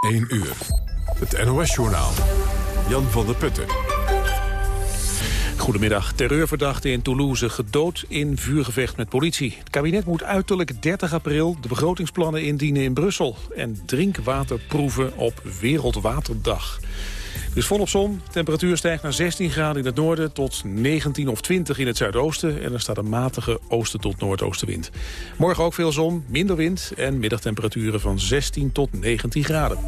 1 uur. Het NOS-journaal. Jan van der Putten. Goedemiddag. Terreurverdachte in Toulouse gedood in vuurgevecht met politie. Het kabinet moet uiterlijk 30 april de begrotingsplannen indienen in Brussel. En drinkwaterproeven op Wereldwaterdag. Dus volop zon. Temperatuur stijgt naar 16 graden in het noorden tot 19 of 20 in het zuidoosten. En er staat een matige oosten tot noordoostenwind. Morgen ook veel zon, minder wind en middagtemperaturen van 16 tot 19 graden.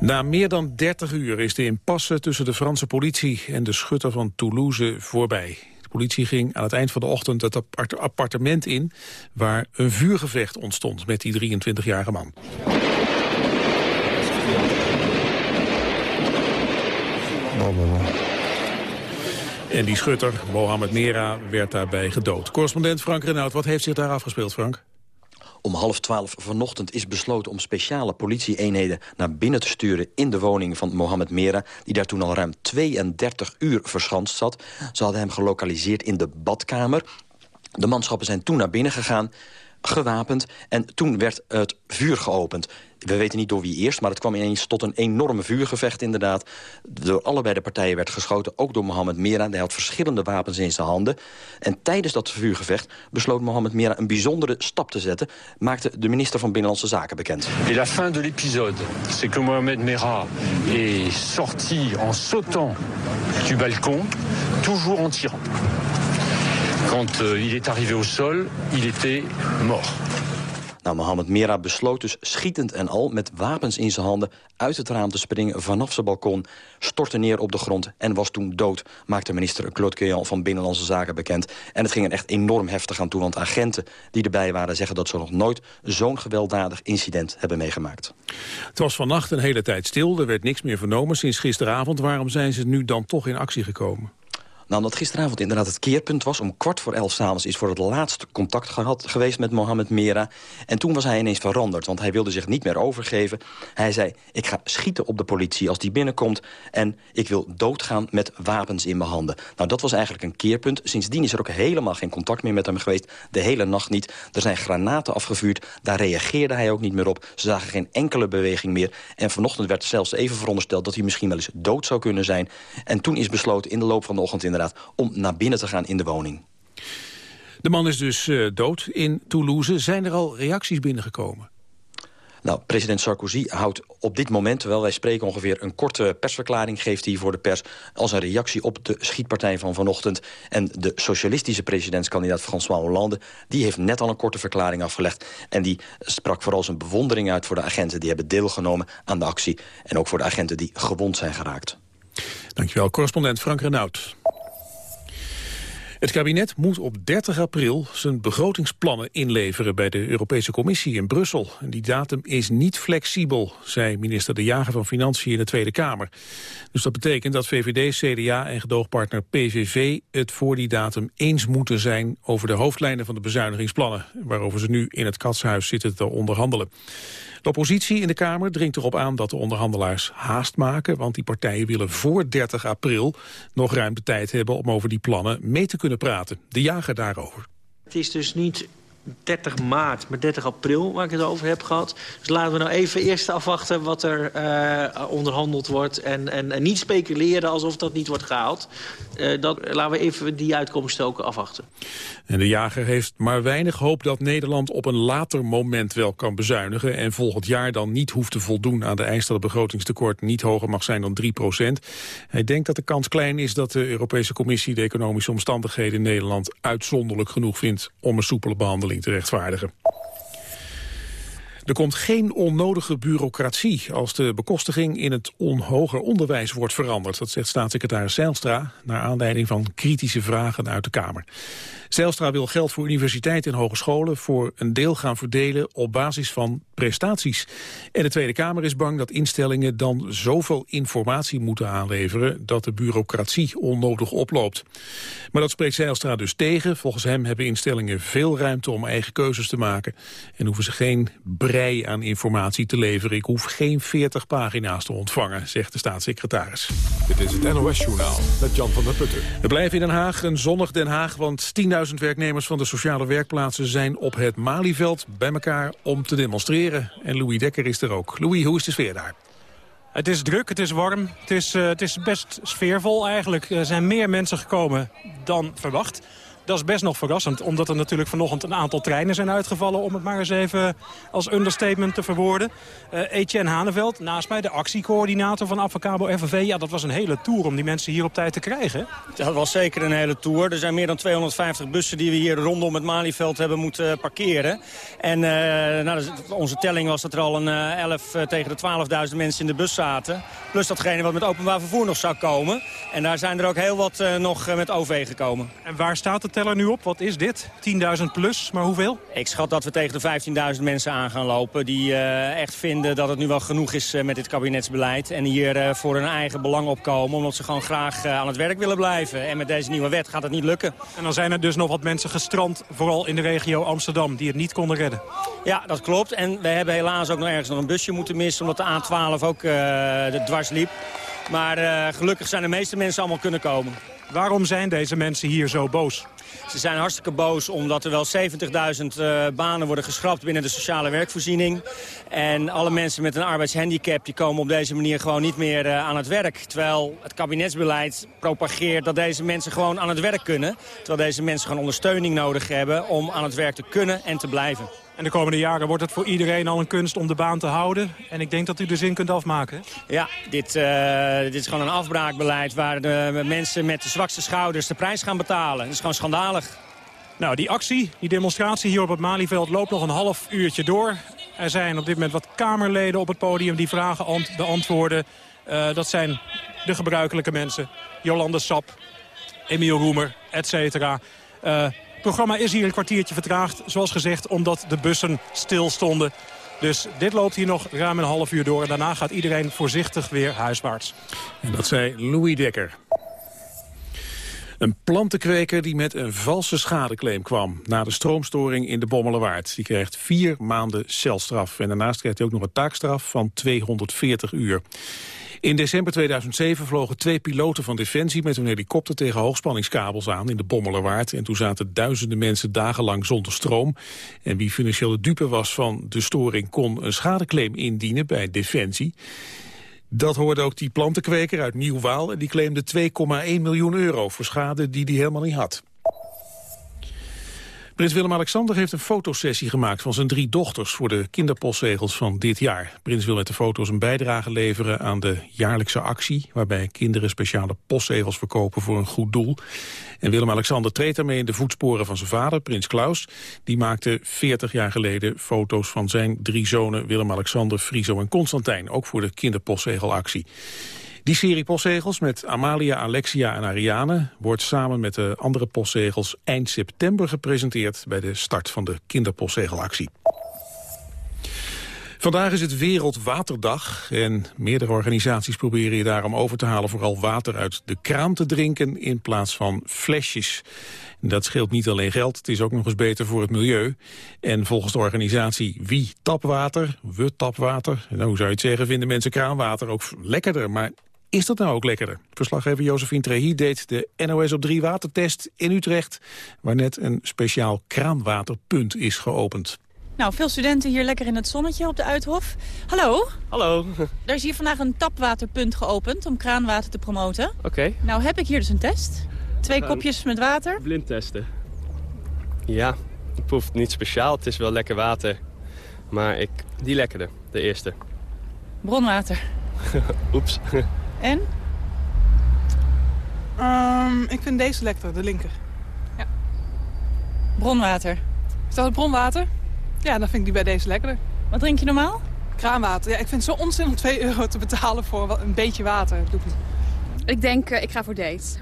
Na meer dan 30 uur is de impasse tussen de Franse politie en de schutter van Toulouse voorbij. De politie ging aan het eind van de ochtend het appartement in... waar een vuurgevecht ontstond met die 23-jarige man. En die schutter, Mohamed Mera, werd daarbij gedood. Correspondent Frank Renaud, wat heeft zich daar afgespeeld, Frank? Om half twaalf vanochtend is besloten om speciale politieeenheden naar binnen te sturen in de woning van Mohamed Mera, die daar toen al ruim 32 uur verschanst zat. Ze hadden hem gelokaliseerd in de badkamer. De manschappen zijn toen naar binnen gegaan gewapend. En toen werd het vuur geopend. We weten niet door wie eerst, maar het kwam ineens tot een enorme vuurgevecht inderdaad. Door allebei de partijen werd geschoten, ook door Mohammed Mera. Hij had verschillende wapens in zijn handen. En tijdens dat vuurgevecht besloot Mohammed Mera een bijzondere stap te zetten... maakte de minister van Binnenlandse Zaken bekend. Et la fin de l'épisode, c'est que Mohamed Mera est sorti en sautant du balcon, toujours en tirant. Quand euh, il est arrivé au sol, il était mort. Nou, Mohammed Mera besloot dus schietend en al met wapens in zijn handen uit het raam te springen vanaf zijn balkon, stortte neer op de grond en was toen dood, maakte minister Claude Quéant van Binnenlandse Zaken bekend. En het ging er echt enorm heftig aan toe, want agenten die erbij waren zeggen dat ze nog nooit zo'n gewelddadig incident hebben meegemaakt. Het was vannacht een hele tijd stil, er werd niks meer vernomen sinds gisteravond. Waarom zijn ze nu dan toch in actie gekomen? Nou, omdat gisteravond inderdaad het keerpunt was. Om kwart voor elf s'avonds is voor het laatst contact gehad, geweest met Mohammed Mera. En toen was hij ineens veranderd, want hij wilde zich niet meer overgeven. Hij zei, ik ga schieten op de politie als die binnenkomt... en ik wil doodgaan met wapens in mijn handen. Nou, dat was eigenlijk een keerpunt. Sindsdien is er ook helemaal geen contact meer met hem geweest. De hele nacht niet. Er zijn granaten afgevuurd. Daar reageerde hij ook niet meer op. Ze zagen geen enkele beweging meer. En vanochtend werd zelfs even verondersteld... dat hij misschien wel eens dood zou kunnen zijn. En toen is besloten in de loop van de ochtend om naar binnen te gaan in de woning. De man is dus uh, dood in Toulouse. Zijn er al reacties binnengekomen? Nou, president Sarkozy houdt op dit moment, terwijl wij spreken ongeveer een korte persverklaring, geeft hij voor de pers als een reactie op de schietpartij van vanochtend. En de socialistische presidentskandidaat François Hollande, die heeft net al een korte verklaring afgelegd. En die sprak vooral zijn bewondering uit voor de agenten die hebben deelgenomen aan de actie. En ook voor de agenten die gewond zijn geraakt. Dankjewel, correspondent Frank Renaud. Het kabinet moet op 30 april zijn begrotingsplannen inleveren bij de Europese Commissie in Brussel. Die datum is niet flexibel, zei minister De Jager van Financiën in de Tweede Kamer. Dus dat betekent dat VVD, CDA en gedoogpartner PVV het voor die datum eens moeten zijn over de hoofdlijnen van de bezuinigingsplannen, waarover ze nu in het katshuis zitten te onderhandelen. De oppositie in de Kamer dringt erop aan dat de onderhandelaars haast maken, want die partijen willen voor 30 april nog ruim de tijd hebben om over die plannen mee te kunnen praten. De jager daarover. Het is dus niet 30 maart, maar 30 april waar ik het over heb gehad. Dus laten we nou even eerst afwachten wat er uh, onderhandeld wordt... En, en, niet speculeren alsof dat niet wordt gehaald. Uh, dat, laten we even die uitkomsten ook afwachten. En de jager heeft maar weinig hoop dat Nederland op een later moment wel kan bezuinigen... en volgend jaar dan niet hoeft te voldoen aan de eis dat het begrotingstekort niet hoger mag zijn dan 3 procent. Hij denkt dat de kans klein is dat de Europese Commissie de economische omstandigheden in Nederland uitzonderlijk genoeg vindt om een soepele behandeling te rechtvaardigen. Er komt geen onnodige bureaucratie als de bekostiging in het onhoger onderwijs wordt veranderd. Dat zegt staatssecretaris Zijlstra naar aanleiding van kritische vragen uit de Kamer. Zijlstra wil geld voor universiteiten en hogescholen voor een deel gaan verdelen op basis van prestaties. En de Tweede Kamer is bang dat instellingen dan zoveel informatie moeten aanleveren dat de bureaucratie onnodig oploopt. Maar dat spreekt Zijlstra dus tegen. Volgens hem hebben instellingen veel ruimte om eigen keuzes te maken en hoeven ze geen brei aan informatie te leveren. Ik hoef geen 40 pagina's te ontvangen, zegt de staatssecretaris. Dit is het NOS-journaal met Jan van der Putten. We blijven in Den Haag, een zonnig Den Haag... want 10.000 werknemers van de sociale werkplaatsen zijn op het Malieveld bij elkaar om te demonstreren. En Louis Dekker is er ook. Louis, hoe is de sfeer daar? Het is druk, het is warm, het is, uh, het is best sfeervol eigenlijk. Er zijn meer mensen gekomen dan verwacht. Dat is best nog verrassend, omdat er natuurlijk vanochtend een aantal treinen zijn uitgevallen... om het maar eens even als understatement te verwoorden. Uh, Etienne Haneveld, naast mij, de actiecoördinator van Avocabo FNV. Ja, dat was een hele tour om die mensen hier op tijd te krijgen. Dat was zeker een hele tour. Er zijn meer dan 250 bussen die we hier rondom het Malieveld hebben moeten parkeren. En uh, nou, onze telling was dat er al een uh, 11 tegen de 12.000 mensen in de bus zaten. Plus datgene wat met openbaar vervoer nog zou komen. En daar zijn er ook heel wat nog met OV gekomen. En waar staat het teller nu op? Wat is dit? 10.000 plus, maar hoeveel? Ik schat dat we tegen de 15.000 mensen aan gaan lopen... die uh, echt vinden dat het nu wel genoeg is uh, met dit kabinetsbeleid... en hier uh, voor hun eigen belang opkomen... omdat ze gewoon graag aan het werk willen blijven. En met deze nieuwe wet gaat het niet lukken. En dan zijn er dus nog wat mensen gestrand, vooral in de regio Amsterdam... die het niet konden redden. Ja, dat klopt. En we hebben helaas ook nog ergens nog een busje moeten missen... omdat de A12 ook de dwars liep. Maar gelukkig zijn de meeste mensen allemaal kunnen komen. Waarom zijn deze mensen hier zo boos? Ze zijn hartstikke boos omdat er wel 70.000 uh, banen worden geschrapt binnen de sociale werkvoorziening. En alle mensen met een arbeidshandicap die komen op deze manier gewoon niet meer uh, aan het werk. Terwijl het kabinetsbeleid propageert dat deze mensen gewoon aan het werk kunnen. Terwijl deze mensen gewoon ondersteuning nodig hebben om aan het werk te kunnen en te blijven. En de komende jaren wordt het voor iedereen al een kunst om de baan te houden. En ik denk dat u de zin kunt afmaken. Ja, dit, uh, dit is gewoon een afbraakbeleid waar de mensen met de zwakste schouders de prijs gaan betalen. Dat is gewoon schandalig. Nou, die actie, die demonstratie hier op het Malieveld loopt nog een half uurtje door. Er zijn op dit moment wat Kamerleden op het podium die vragen beantwoorden. Uh, dat zijn de gebruikelijke mensen. Jolande Sap, Emiel Roemer, et cetera. Uh, het programma is hier een kwartiertje vertraagd, zoals gezegd, omdat de bussen stil stonden. Dus dit loopt hier nog ruim een half uur door. En daarna gaat iedereen voorzichtig weer huiswaarts. En dat zei Louis Dekker. Een plantenkweker die met een valse schadeclaim kwam... na de stroomstoring in de Bommelerwaard. Die krijgt vier maanden celstraf. En daarnaast krijgt hij ook nog een taakstraf van 240 uur. In december 2007 vlogen twee piloten van Defensie met een helikopter tegen hoogspanningskabels aan in de Bommelerwaard. En toen zaten duizenden mensen dagenlang zonder stroom. En wie financieel de dupe was van de storing kon een schadeclaim indienen bij Defensie. Dat hoorde ook die plantenkweker uit Nieuwwaal en die claimde 2,1 miljoen euro voor schade die hij helemaal niet had. Prins Willem-Alexander heeft een fotosessie gemaakt van zijn drie dochters voor de kinderpostzegels van dit jaar. Prins wil met de foto's een bijdrage leveren aan de jaarlijkse actie, waarbij kinderen speciale postzegels verkopen voor een goed doel. En Willem-Alexander treedt daarmee in de voetsporen van zijn vader, prins Klaus. Die maakte 40 jaar geleden foto's van zijn drie zonen Willem-Alexander, Friso en Constantijn, ook voor de kinderpostzegelactie. Die serie postzegels met Amalia, Alexia en Ariane wordt samen met de andere postzegels eind september gepresenteerd bij de start van de kinderpostzegelactie. Vandaag is het Wereldwaterdag en meerdere organisaties proberen je daarom over te halen vooral water uit de kraan te drinken in plaats van flesjes. Dat scheelt niet alleen geld, het is ook nog eens beter voor het milieu. En volgens de organisatie Wie Tapwater, We Tapwater, nou, hoe zou je het zeggen, vinden mensen kraanwater ook lekkerder. Maar is dat nou ook lekkerder? Verslaggever Josephine Trehi deed de NOS op 3 watertest in Utrecht... waar net een speciaal kraanwaterpunt is geopend. Nou, veel studenten hier lekker in het zonnetje op de Uithof. Hallo. Hallo. Er is hier vandaag een tapwaterpunt geopend om kraanwater te promoten. Oké. Nou heb ik hier dus een test. Twee kopjes met water. Blind testen. Ja, ik proef het niet speciaal. Het is wel lekker water. Maar ik, die lekkerder, de eerste. Bronwater. Oeps. En? Um, ik vind deze lekker, de linker. Ja. Bronwater. Is dat het bronwater? Ja, dan vind ik die bij deze lekkerder. Wat drink je normaal? Kraanwater. Ja, ik vind het zo onzin om 2 euro te betalen voor een beetje water. Doe ik, ik denk, uh, ik ga voor deze.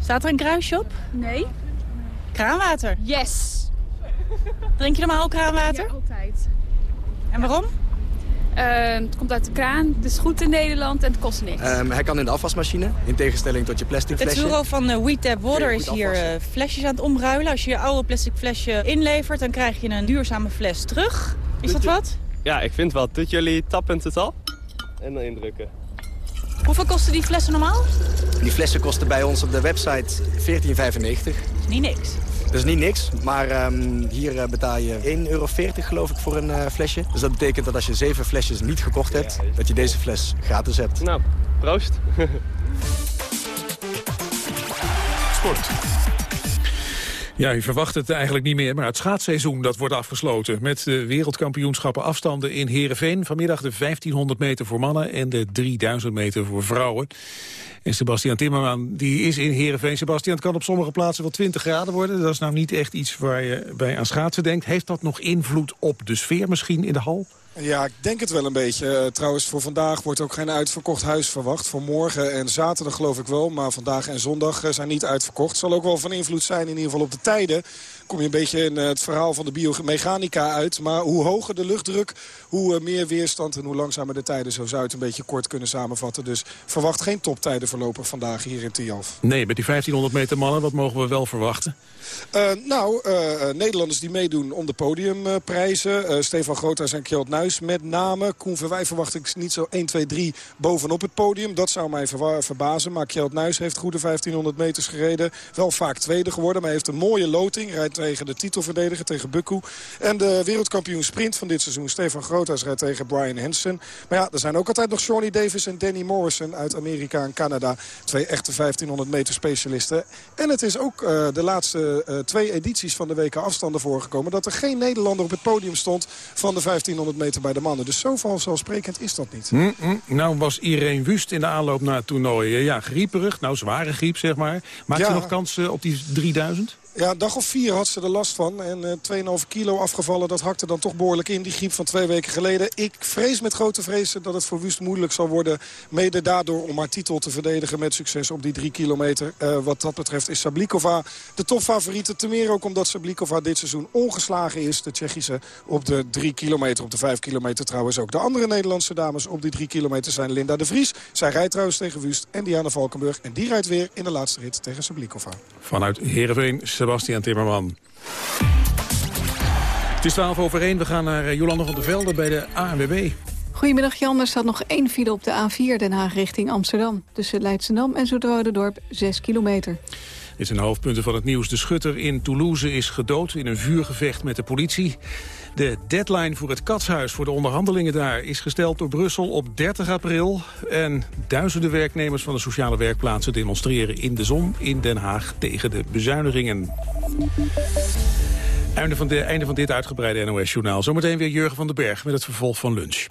Staat er een kruisje op? Nee. Kraanwater? Yes. Drink je normaal kraanwater? Ja, altijd. En waarom? Uh, het komt uit de kraan, het is goed in Nederland en het kost niks. Um, hij kan in de afwasmachine, in tegenstelling tot je plastic flesje. Het bureau van uh, We Tap Water is hier uh, flesjes aan het omruilen. Als je je oude plastic flesje inlevert, dan krijg je een duurzame fles terug. Is dat wat? Ja, ik vind wel. Doet jullie tappen totaal? En dan indrukken. Hoeveel kosten die flessen normaal? Die flessen kosten bij ons op de website 14,95. Niet niks. Dat is niet niks, maar ehm, hier eh, betaal je 1,40 euro geloof ik voor een eh, flesje. Dus dat betekent dat als je zeven flesjes niet gekocht hebt, dat je deze fles gratis hebt. Nou, proost. Sport. Ja, u verwacht het eigenlijk niet meer, maar het schaatsseizoen dat wordt afgesloten... met de wereldkampioenschappen afstanden in Heerenveen. Vanmiddag de 1500 meter voor mannen en de 3000 meter voor vrouwen. En Sebastian Timmerman die is in Heerenveen. Sebastian, het kan op sommige plaatsen wel 20 graden worden. Dat is nou niet echt iets waar je bij aan schaatsen denkt. Heeft dat nog invloed op de sfeer misschien in de hal? Ja, ik denk het wel een beetje. Uh, trouwens, voor vandaag wordt ook geen uitverkocht huis verwacht. Voor morgen en zaterdag geloof ik wel. Maar vandaag en zondag uh, zijn niet uitverkocht. Zal ook wel van invloed zijn in ieder geval op de tijden kom je een beetje in het verhaal van de biomechanica uit. Maar hoe hoger de luchtdruk, hoe meer weerstand en hoe langzamer de tijden. Zo zou je het een beetje kort kunnen samenvatten. Dus verwacht geen toptijden voorlopig vandaag hier in Tialf. Nee, met die 1500 meter mannen, wat mogen we wel verwachten? Uh, nou, uh, Nederlanders die meedoen om de podiumprijzen. Stefan Groothuis en Kjeld Nuis met name. Koen Verwij verwacht ik niet zo 1, 2, 3 bovenop het podium. Dat zou mij verbazen. Maar Kjeld Nuis heeft goede 1500 meters gereden. Wel vaak tweede geworden, maar heeft een mooie loting. Rijdt tegen de titelverdediger, tegen Bukku. En de wereldkampioen sprint van dit seizoen, Stefan Groothuis, rijdt tegen Brian Hansen. Maar ja, er zijn ook altijd nog Shawnee Davis en Danny Morrison uit Amerika en Canada. Twee echte 1500 meter specialisten. En het is ook de laatste uh, twee edities van de weken afstanden voorgekomen... dat er geen Nederlander op het podium stond van de 1500 meter bij de mannen. Dus zo vanzelfsprekend is dat niet. Mm -mm. Nou was iedereen Wust in de aanloop naar het toernooi. Ja, grieperig, nou zware griep zeg maar. Maakt ja. ze nog kans uh, op die 3000? Ja, een dag of vier had ze er last van. En uh, 2,5 kilo afgevallen, dat hakte dan toch behoorlijk in. Die griep van twee weken geleden. Ik vrees met grote vrezen dat het voor Wust moeilijk zal worden. Mede daardoor om haar titel te verdedigen met succes op die drie kilometer. Uh, wat dat betreft is Sablikova de topfavoriete. Te meer ook omdat Sablikova dit seizoen ongeslagen is. De Tsjechische op de drie kilometer. Op de vijf kilometer trouwens ook. De andere Nederlandse dames op die drie kilometer zijn Linda de Vries. Zij rijdt trouwens tegen Wust en Diana Valkenburg. En die rijdt weer in de laatste rit tegen Sablikova. Vanuit Heerenveen, Sebastian Timmerman. Het is 12 over 1. We gaan naar Jolanda van der Velde bij de ANWB. Goedemiddag Jan, er staat nog één file op de A4 Den Haag richting Amsterdam. Tussen Leidschendam en Zoeterwoude-dorp 6 kilometer. Dit zijn hoofdpunten van het nieuws. De schutter in Toulouse is gedood in een vuurgevecht met de politie. De deadline voor het katshuis voor de onderhandelingen daar... is gesteld door Brussel op 30 april. En duizenden werknemers van de sociale werkplaatsen... demonstreren in de zon in Den Haag tegen de bezuinigingen. Einde van, de, einde van dit uitgebreide NOS-journaal. Zometeen weer Jurgen van den Berg met het vervolg van lunch.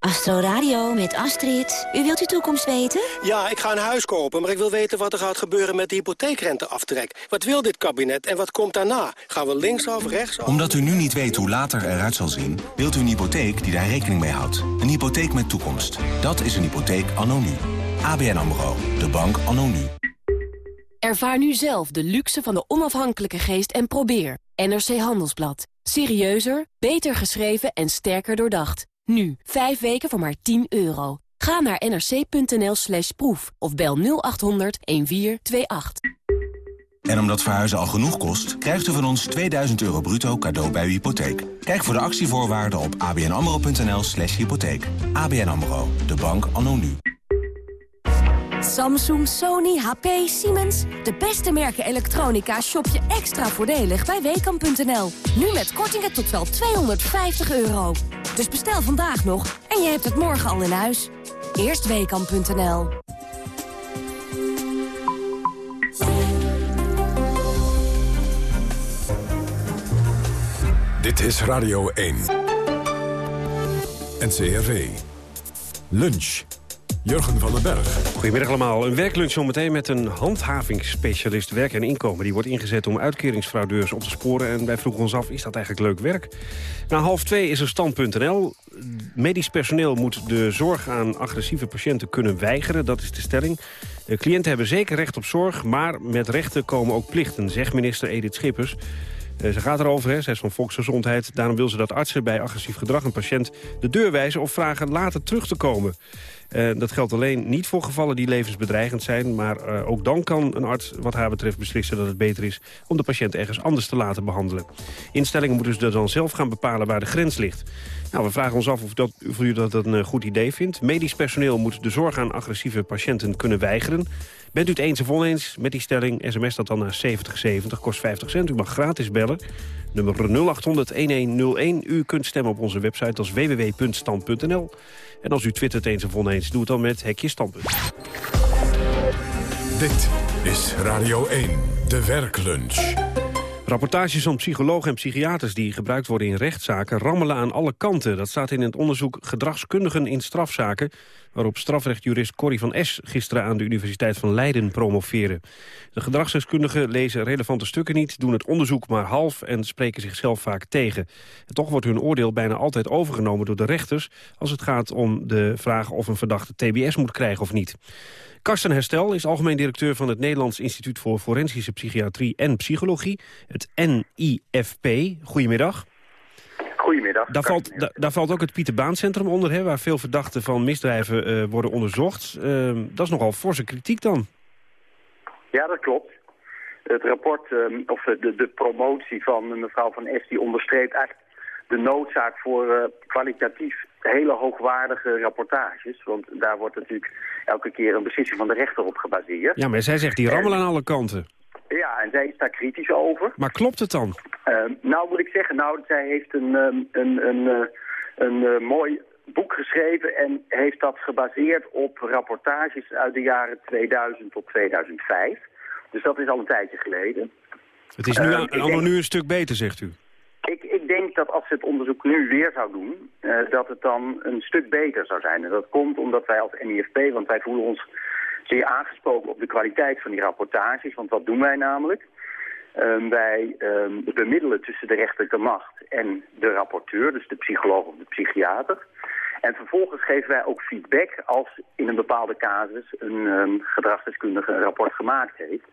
Astro Radio met Astrid. U wilt uw toekomst weten? Ja, ik ga een huis kopen, maar ik wil weten wat er gaat gebeuren met de hypotheekrenteaftrek. Wat wil dit kabinet en wat komt daarna? Gaan we linksaf, rechtsaf? Omdat u nu niet weet hoe later eruit zal zien... wilt u een hypotheek die daar rekening mee houdt. Een hypotheek met toekomst. Dat is een hypotheek anno nu. ABN AMRO. De bank anno nu. Ervaar nu zelf de luxe van de onafhankelijke geest en probeer. NRC Handelsblad. Serieuzer, beter geschreven en sterker doordacht. Nu, 5 weken voor maar 10 euro. Ga naar nrc.nl slash proef of bel 0800 1428. En omdat verhuizen al genoeg kost, krijgt u van ons 2000 euro bruto cadeau bij uw hypotheek. Kijk voor de actievoorwaarden op abnamro.nl slash hypotheek. ABN AMRO, de bank anno nu. Samsung, Sony, HP, Siemens. De beste merken elektronica shop je extra voordelig bij Weekamp.nl. Nu met kortingen tot wel 250 euro. Dus bestel vandaag nog en je hebt het morgen al in huis. Eerst Weekamp.nl. Dit is Radio 1. NCRV. Lunch. Jurgen van den Berg. Goedemiddag allemaal. Een werklunch zometeen met een handhavingsspecialist werk en inkomen. Die wordt ingezet om uitkeringsfraudeurs op te sporen. En wij vroegen ons af, is dat eigenlijk leuk werk? Na half twee is er stand.nl. Medisch personeel moet de zorg aan agressieve patiënten kunnen weigeren. Dat is de stelling. De cliënten hebben zeker recht op zorg, maar met rechten komen ook plichten, zegt minister Edith Schippers. Ze gaat erover, hè. zij is van Volksgezondheid. Daarom wil ze dat artsen bij agressief gedrag een patiënt de deur wijzen... of vragen later terug te komen. Uh, dat geldt alleen niet voor gevallen die levensbedreigend zijn... maar uh, ook dan kan een arts wat haar betreft beslissen dat het beter is... om de patiënt ergens anders te laten behandelen. Instellingen moeten dus dan zelf gaan bepalen waar de grens ligt. Nou, we vragen ons af of, dat, of u dat een goed idee vindt. Medisch personeel moet de zorg aan agressieve patiënten kunnen weigeren. Bent u het eens of oneens met die stelling? SMS dat dan naar 7070, kost 50 cent. U mag gratis bellen. Nummer 0800-1101. U kunt stemmen op onze website als www.stand.nl. En als u twittert eens of oneens, doe het dan met Hekje Standpunt. Dit is Radio 1, de werklunch. Rapportages van psychologen en psychiaters die gebruikt worden in rechtszaken rammelen aan alle kanten. Dat staat in het onderzoek Gedragskundigen in strafzaken, waarop strafrechtjurist Corrie van S. gisteren aan de Universiteit van Leiden promoveerde. De gedragsdeskundigen lezen relevante stukken niet, doen het onderzoek maar half en spreken zichzelf vaak tegen. En toch wordt hun oordeel bijna altijd overgenomen door de rechters als het gaat om de vraag of een verdachte TBS moet krijgen of niet. Karsten Herstel is algemeen directeur van het Nederlands Instituut voor Forensische Psychiatrie en Psychologie, het NIFP. Goedemiddag. Goedemiddag. Daar valt, daar valt ook het Pieter Baan Centrum onder, hè, waar veel verdachten van misdrijven uh, worden onderzocht. Uh, dat is nogal forse kritiek dan. Ja, dat klopt. Het rapport, uh, of de, de promotie van mevrouw Van Es, die onderstreept eigenlijk de noodzaak voor uh, kwalitatief hele hoogwaardige rapportages. Want daar wordt natuurlijk elke keer een beslissing van de rechter op gebaseerd. Ja, maar zij zegt die rammelen aan alle kanten. Ja, en zij is daar kritisch over. Maar klopt het dan? Uh, nou, moet ik zeggen, nou, zij heeft een, um, een, een, uh, een uh, mooi boek geschreven en heeft dat gebaseerd op rapportages uit de jaren 2000 tot 2005. Dus dat is al een tijdje geleden. Het is nu, allemaal nu een stuk beter, zegt u? Ik, ik denk dat als ze het onderzoek nu weer zou doen, uh, dat het dan een stuk beter zou zijn. En dat komt omdat wij als NIFP, want wij voelen ons zeer aangesproken op de kwaliteit van die rapportages. Want wat doen wij namelijk? Uh, wij uh, bemiddelen tussen de rechterlijke macht en de rapporteur, dus de psycholoog of de psychiater. En vervolgens geven wij ook feedback als in een bepaalde casus een um, gedragsdeskundige een rapport gemaakt heeft.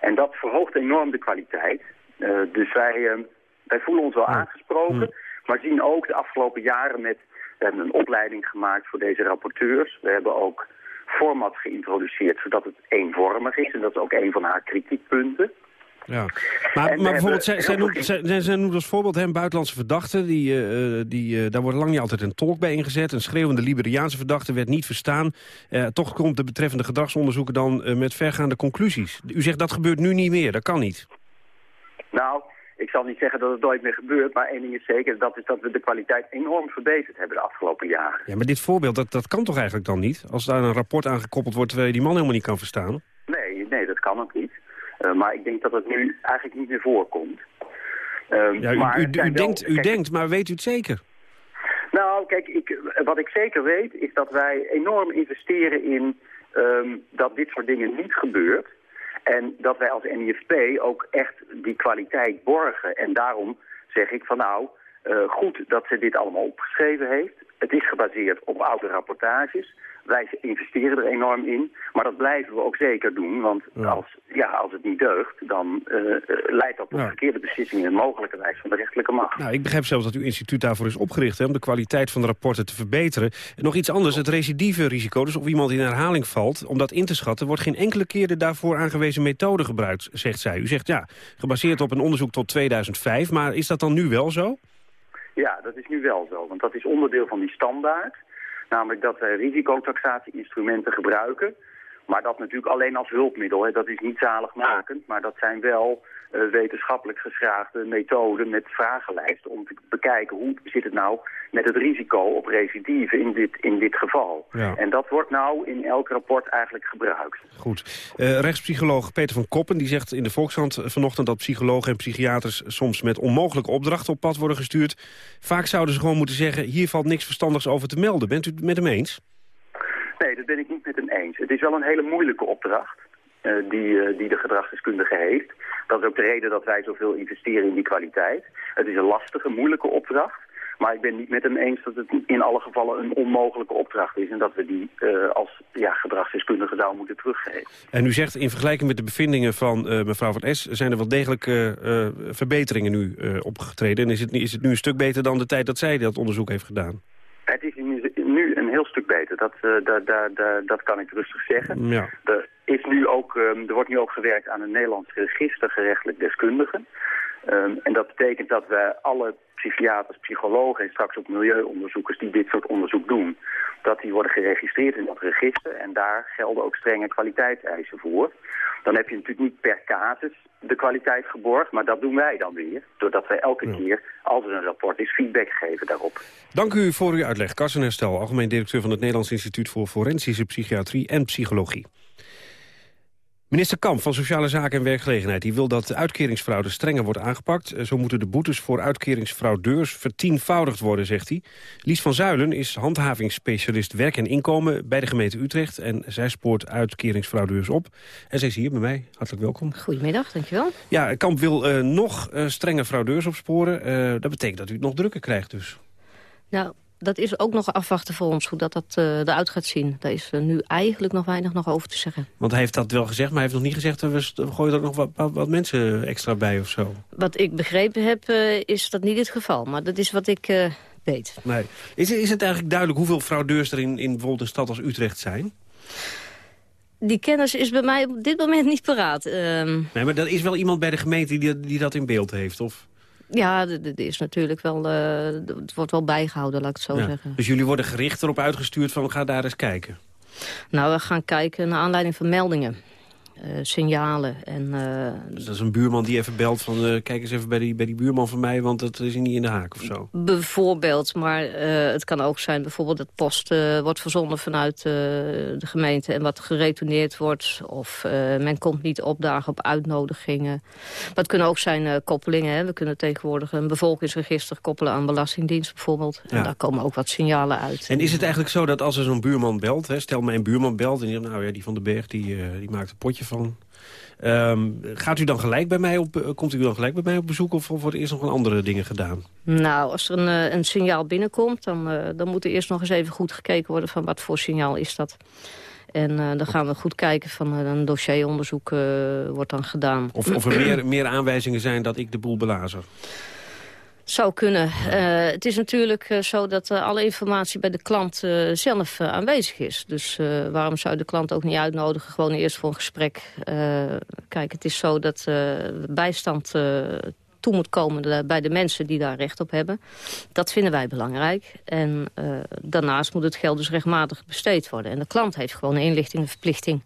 En dat verhoogt enorm de kwaliteit. Uh, dus wij ehm, wij voelen ons wel aangesproken, maar zien ook de afgelopen jaren met... We hebben een opleiding gemaakt voor deze rapporteurs. We hebben ook format geïntroduceerd, zodat het eenvormig is. En dat is ook een van haar kritiekpunten. Ja. Maar, maar bijvoorbeeld, zij, zij, noemt, zij, zij noemt als voorbeeld hem buitenlandse verdachten. Die, uh, die, uh, daar wordt lang niet altijd een tolk bij ingezet. Een schreeuwende Liberiaanse verdachte werd niet verstaan. Uh, toch komt de betreffende gedragsonderzoeker dan met vergaande conclusies. U zegt dat gebeurt nu niet meer, dat kan niet. Nou, ik zal niet zeggen dat het nooit meer gebeurt, maar één ding is zeker... dat is dat we de kwaliteit enorm verbeterd hebben de afgelopen jaren. Ja, maar dit voorbeeld, dat, dat kan toch eigenlijk dan niet? Als daar een rapport aangekoppeld wordt terwijl je die man helemaal niet kan verstaan? Nee, nee dat kan ook niet. Uh, maar ik denk dat het nu eigenlijk niet meer voorkomt. Uh, ja, u, maar u, u, denkt, u denkt, maar weet u het zeker? Nou, kijk, ik, wat ik zeker weet is dat wij enorm investeren in um, dat dit soort dingen niet gebeurt. En dat wij als NIFP ook echt die kwaliteit borgen. En daarom zeg ik van nou, uh, goed dat ze dit allemaal opgeschreven heeft. Het is gebaseerd op oude rapportages. Wij investeren er enorm in, maar dat blijven we ook zeker doen. Want. Als, ja, als het niet deugt, dan uh, leidt dat tot verkeerde beslissingen... en mogelijkerwijs van de rechterlijke macht. Nou, ik begrijp zelfs dat uw instituut daarvoor is opgericht... Hè, om de kwaliteit van de rapporten te verbeteren. En nog iets anders, het recidive-risico, dus of iemand in herhaling valt... om dat in te schatten, wordt geen enkele keer de daarvoor aangewezen methode gebruikt, zegt zij. U zegt ja, gebaseerd op een onderzoek tot 2005, maar is dat dan nu wel zo? Ja, dat is nu wel zo, want dat is onderdeel van die standaard... Namelijk dat wij risicotaxatie-instrumenten gebruiken. Maar dat natuurlijk alleen als hulpmiddel. Hè. Dat is niet zaligmakend, maar dat zijn wel wetenschappelijk geschraagde methoden met vragenlijsten om te bekijken hoe zit het nou met het risico op recidive in dit, in dit geval. Ja. En dat wordt nou in elk rapport eigenlijk gebruikt. Goed. Uh, rechtspsycholoog Peter van Koppen die zegt in de Volkskrant vanochtend dat psychologen en psychiaters soms met onmogelijke opdrachten op pad worden gestuurd. Vaak zouden ze gewoon moeten zeggen, hier valt niks verstandigs over te melden. Bent u het met hem eens? Nee, dat ben ik niet met hem eens. Het is wel een hele moeilijke opdracht. Uh, die, uh, die de gedragsdeskundige heeft. Dat is ook de reden dat wij zoveel investeren in die kwaliteit. Het is een lastige, moeilijke opdracht. Maar ik ben niet met hem eens dat het in alle gevallen een onmogelijke opdracht is... en dat we die uh, als ja, gedragsdeskundige zouden moeten teruggeven. En u zegt in vergelijking met de bevindingen van uh, mevrouw van S... zijn er wel degelijk uh, verbeteringen nu opgetreden. En is het, is het nu een stuk beter dan de tijd dat zij dat onderzoek heeft gedaan? Het is nu een heel stuk beter. Dat, uh, da, da, da, dat kan ik rustig zeggen. Ja. Is nu ook, um, er wordt nu ook gewerkt aan een Nederlands register gerechtelijk deskundigen. Um, en dat betekent dat we alle psychiaters, psychologen en straks ook milieuonderzoekers die dit soort onderzoek doen, dat die worden geregistreerd in dat register en daar gelden ook strenge kwaliteitseisen voor. Dan heb je natuurlijk niet per casus de kwaliteit geborgd, maar dat doen wij dan weer. Doordat wij elke keer, als er een rapport is, feedback geven daarop. Dank u voor uw uitleg. Carsten Herstel, algemeen directeur van het Nederlands Instituut voor Forensische Psychiatrie en Psychologie. Minister Kamp van Sociale Zaken en Werkgelegenheid die wil dat de uitkeringsfraude strenger wordt aangepakt. Zo moeten de boetes voor uitkeringsfraudeurs vertienvoudigd worden, zegt hij. Lies van Zuilen is handhavingsspecialist werk en inkomen bij de gemeente Utrecht. En zij spoort uitkeringsfraudeurs op. En zij is hier bij mij. Hartelijk welkom. Goedemiddag, dankjewel. Ja, Kamp wil uh, nog uh, strenger fraudeurs opsporen. Uh, dat betekent dat u het nog drukker krijgt dus. Nou, dat is ook nog afwachten voor ons, hoe dat, dat uh, eruit gaat zien. Daar is uh, nu eigenlijk nog weinig nog over te zeggen. Want hij heeft dat wel gezegd, maar hij heeft nog niet gezegd... we gooien er nog wat, wat, wat, mensen extra bij of zo. Wat ik begrepen heb, uh, is dat niet het geval. Maar dat is wat ik weet. Nee. Is, is het eigenlijk duidelijk hoeveel fraudeurs er in, in bijvoorbeeld een stad als Utrecht zijn? Die kennis is bij mij op dit moment niet paraat. Ehm. Nee, maar er is wel iemand bij de gemeente die, die dat in beeld heeft, of... Ja, dat is natuurlijk wel, uh, het wordt wel bijgehouden, laat ik het zo ja. zeggen. Dus jullie worden gericht erop uitgestuurd van ga daar eens kijken? Nou, we gaan kijken naar aanleiding van meldingen. Uh, signalen. En, uh, dus dat is een buurman die even belt van... Uh, kijk eens even bij die, bij die buurman van mij, want dat is niet in de haak of zo. Bijvoorbeeld, maar het kan ook zijn bijvoorbeeld dat post wordt verzonden vanuit de gemeente... en wat geretourneerd wordt. Of men komt niet opdagen op uitnodigingen. Maar het kunnen ook zijn koppelingen. Hè. We kunnen tegenwoordig een bevolkingsregister koppelen aan Belastingdienst bijvoorbeeld. Ja. En daar komen ook wat signalen uit. En is het eigenlijk zo dat als er zo'n buurman belt... Hè, stel mijn buurman belt en die zegt... nou ja, die van de berg die, die maakt een potje van. Um, gaat u dan gelijk bij mij op, komt u dan gelijk bij mij op bezoek of, worden eerst nog een andere dingen gedaan? Nou, als er een, een signaal binnenkomt, dan, uh, dan moet er eerst nog eens even goed gekeken worden van wat voor signaal is dat. En uh, dan gaan we goed kijken van een dossieronderzoek wordt dan gedaan. Of, of er meer, meer aanwijzingen zijn dat ik de boel belazer? Zou kunnen. Uh, het is natuurlijk uh, zo dat uh, alle informatie bij de klant zelf aanwezig is. Dus waarom zou je de klant ook niet uitnodigen? Gewoon eerst voor een gesprek. kijk, het is zo dat bijstand toe moet komen bij de mensen die daar recht op hebben. Dat vinden wij belangrijk. En daarnaast moet het geld dus rechtmatig besteed worden. En de klant heeft gewoon een inlichtingenverplichting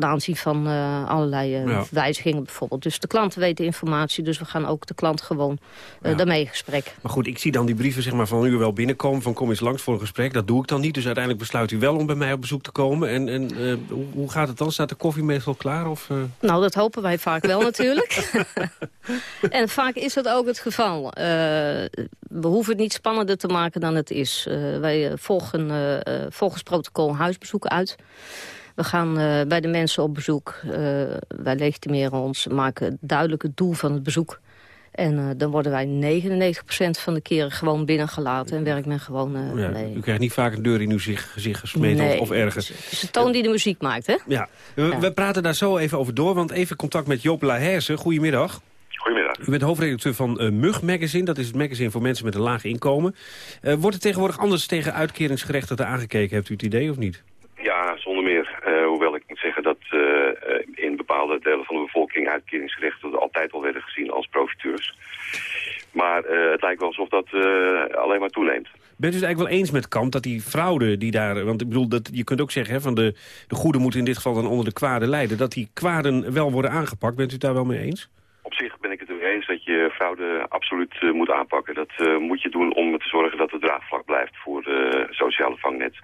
ten aanzien van uh, allerlei uh, ja. wijzigingen bijvoorbeeld. Dus de klanten weten informatie, dus we gaan ook de klant gewoon uh, ja. daarmee in gesprek. Maar goed, ik zie dan die brieven zeg maar, van u wel binnenkomen, van kom eens langs voor een gesprek. Dat doe ik dan niet, dus uiteindelijk besluit u wel om bij mij op bezoek te komen. En, en hoe, hoe, gaat het dan? Staat de koffie meestal klaar? Of, Nou, dat hopen wij vaak wel natuurlijk. en vaak is dat ook het geval. we hoeven het niet spannender te maken dan het is. wij volgen volgens protocol huisbezoeken uit. We gaan uh, bij de mensen op bezoek. Uh, wij legitimeren ons, maken duidelijk het doel van het bezoek. En uh, dan worden wij 99% van de keren gewoon binnengelaten en werkt men gewoon ja, mee. U krijgt niet vaak een deur in uw gezicht gesmeten nee, of, of ergens. Het is de toon die de muziek maakt, hè? Ja. We, ja. we, praten daar zo even over door, want even contact met Joop Laherse. Goedemiddag. Goedemiddag. U bent hoofdredacteur van uh, Mug Magazine. Dat is het magazine voor mensen met een laag inkomen. Uh, wordt er tegenwoordig anders tegen uitkeringsgerechtigden aangekeken? Hebt u het idee of niet? Ja, zonder meer. Uh, hoewel ik moet zeggen dat uh, in bepaalde delen van de bevolking uitkeringsgerechten altijd al werden gezien als profiteurs. Maar uh, het lijkt wel alsof dat alleen maar toeneemt. Bent u het eigenlijk wel eens met Kamp dat die fraude die daar... want ik bedoel, dat, je kunt ook zeggen hè, van de, de goede moeten in dit geval dan onder de kwade lijden... dat die kwaden wel worden aangepakt. Bent u het daar wel mee eens? Op zich ben ik het er eens dat je fraude absoluut uh, moet aanpakken. Dat uh, moet je doen om te zorgen dat het draagvlak blijft voor de sociale vangnet.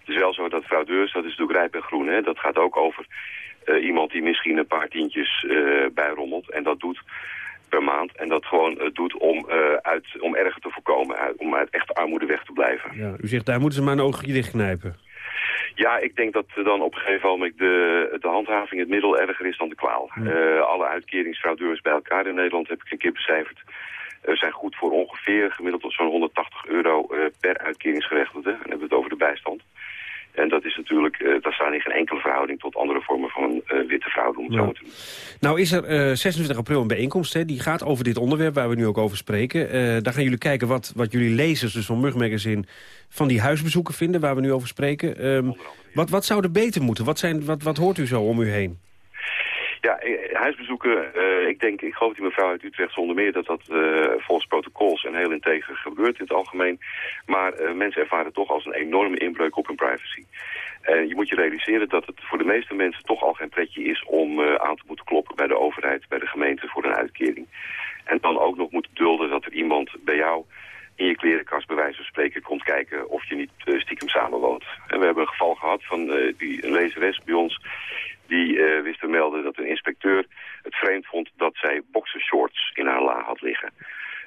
Het is wel zo dat fraudeurs, dat is natuurlijk rijp en groen. Hè? Dat gaat ook over uh, iemand die misschien een paar tientjes bijrommelt. En dat doet per maand. En dat gewoon doet om, uit, om erger te voorkomen. Uit, om uit echt armoede weg te blijven. Ja, u zegt, daar moeten ze maar een oogje dichtknijpen. Ja, ik denk dat dan op een gegeven moment de, de handhaving het middel erger is dan de kwaal. Alle uitkeringsfraudeurs bij elkaar in Nederland heb ik een keer becijferd. Zijn goed voor ongeveer gemiddeld zo'n 180 euro per uitkeringsgerechtigde. Dan hebben we het over de bijstand. En dat is natuurlijk, dat staat in geen enkele verhouding tot andere vormen van uh, witte fraude. Om het ja. zo te Nou is er uh, 26 april een bijeenkomst. Hè, die gaat over dit onderwerp waar we nu ook over spreken. Uh, daar gaan jullie kijken wat, wat jullie lezers dus van Mug Magazine... van die huisbezoeken vinden waar we nu over spreken. Um, wat, wat zou er beter moeten? Wat, zijn, wat, wat hoort u zo om u heen? Ja, huisbezoeken, uh, ik denk, ik geloof die mevrouw uit Utrecht zonder meer dat dat uh, volgens protocols en heel integer gebeurt in het algemeen. Maar uh, mensen ervaren het toch als een enorme inbreuk op hun privacy. En je moet je realiseren dat het voor de meeste mensen toch al geen pretje is om aan te moeten kloppen bij de overheid, bij de gemeente voor een uitkering. En dan ook nog moeten dulden dat er iemand bij jou in je klerenkast bij wijze van spreken komt kijken of je niet stiekem samenwoont. En we hebben een geval gehad van die, een lezeres bij ons die wist te melden dat een inspecteur het vreemd vond dat zij boxershorts in haar la had liggen.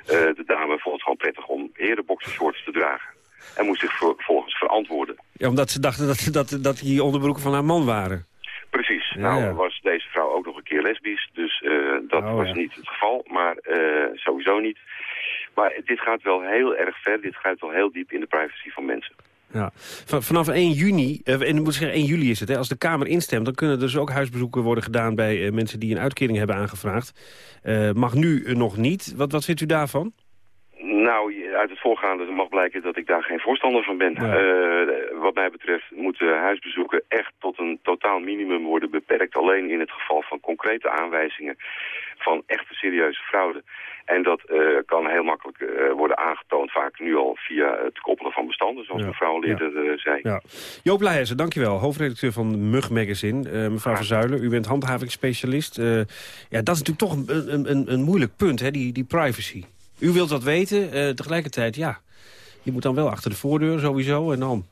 De dame vond het gewoon prettig om heren boxershorts te dragen. En moest zich vervolgens verantwoorden. Ja, omdat ze dachten dat, dat, dat die onderbroeken van haar man waren. Precies. Ja, nou ja. was deze vrouw ook nog een keer lesbisch. Dus uh, dat oh, was ja. niet het geval. Maar sowieso niet. Maar dit gaat wel heel erg ver. Dit gaat wel heel diep in de privacy van mensen. Ja. Vanaf 1 juni, en ik moet zeggen 1 juli is het, hè, als de Kamer instemt... dan kunnen er dus ook huisbezoeken worden gedaan bij mensen die een uitkering hebben aangevraagd. Uh, mag nu nog niet. Wat, wat vindt u daarvan? Nou, uit het voorgaande mag blijken dat ik daar geen voorstander van ben. Ja. Uh, wat mij betreft moeten huisbezoeken echt tot een totaal minimum worden beperkt. Alleen in het geval van concrete aanwijzingen van echte serieuze fraude. En dat uh, kan heel makkelijk uh, worden aangetoond, vaak nu al via het koppelen van bestanden, zoals ja. mevrouw ja. uh, zei. Ja. Joop Leijzen, dankjewel, hoofdredacteur van Mug Magazine. mevrouw ah. Verzuilen, u bent handhavingsspecialist. ja, dat is natuurlijk toch een, een, een, een moeilijk punt, hè, die, die privacy. U wilt dat weten, tegelijkertijd, ja, je moet dan wel achter de voordeur sowieso en dan...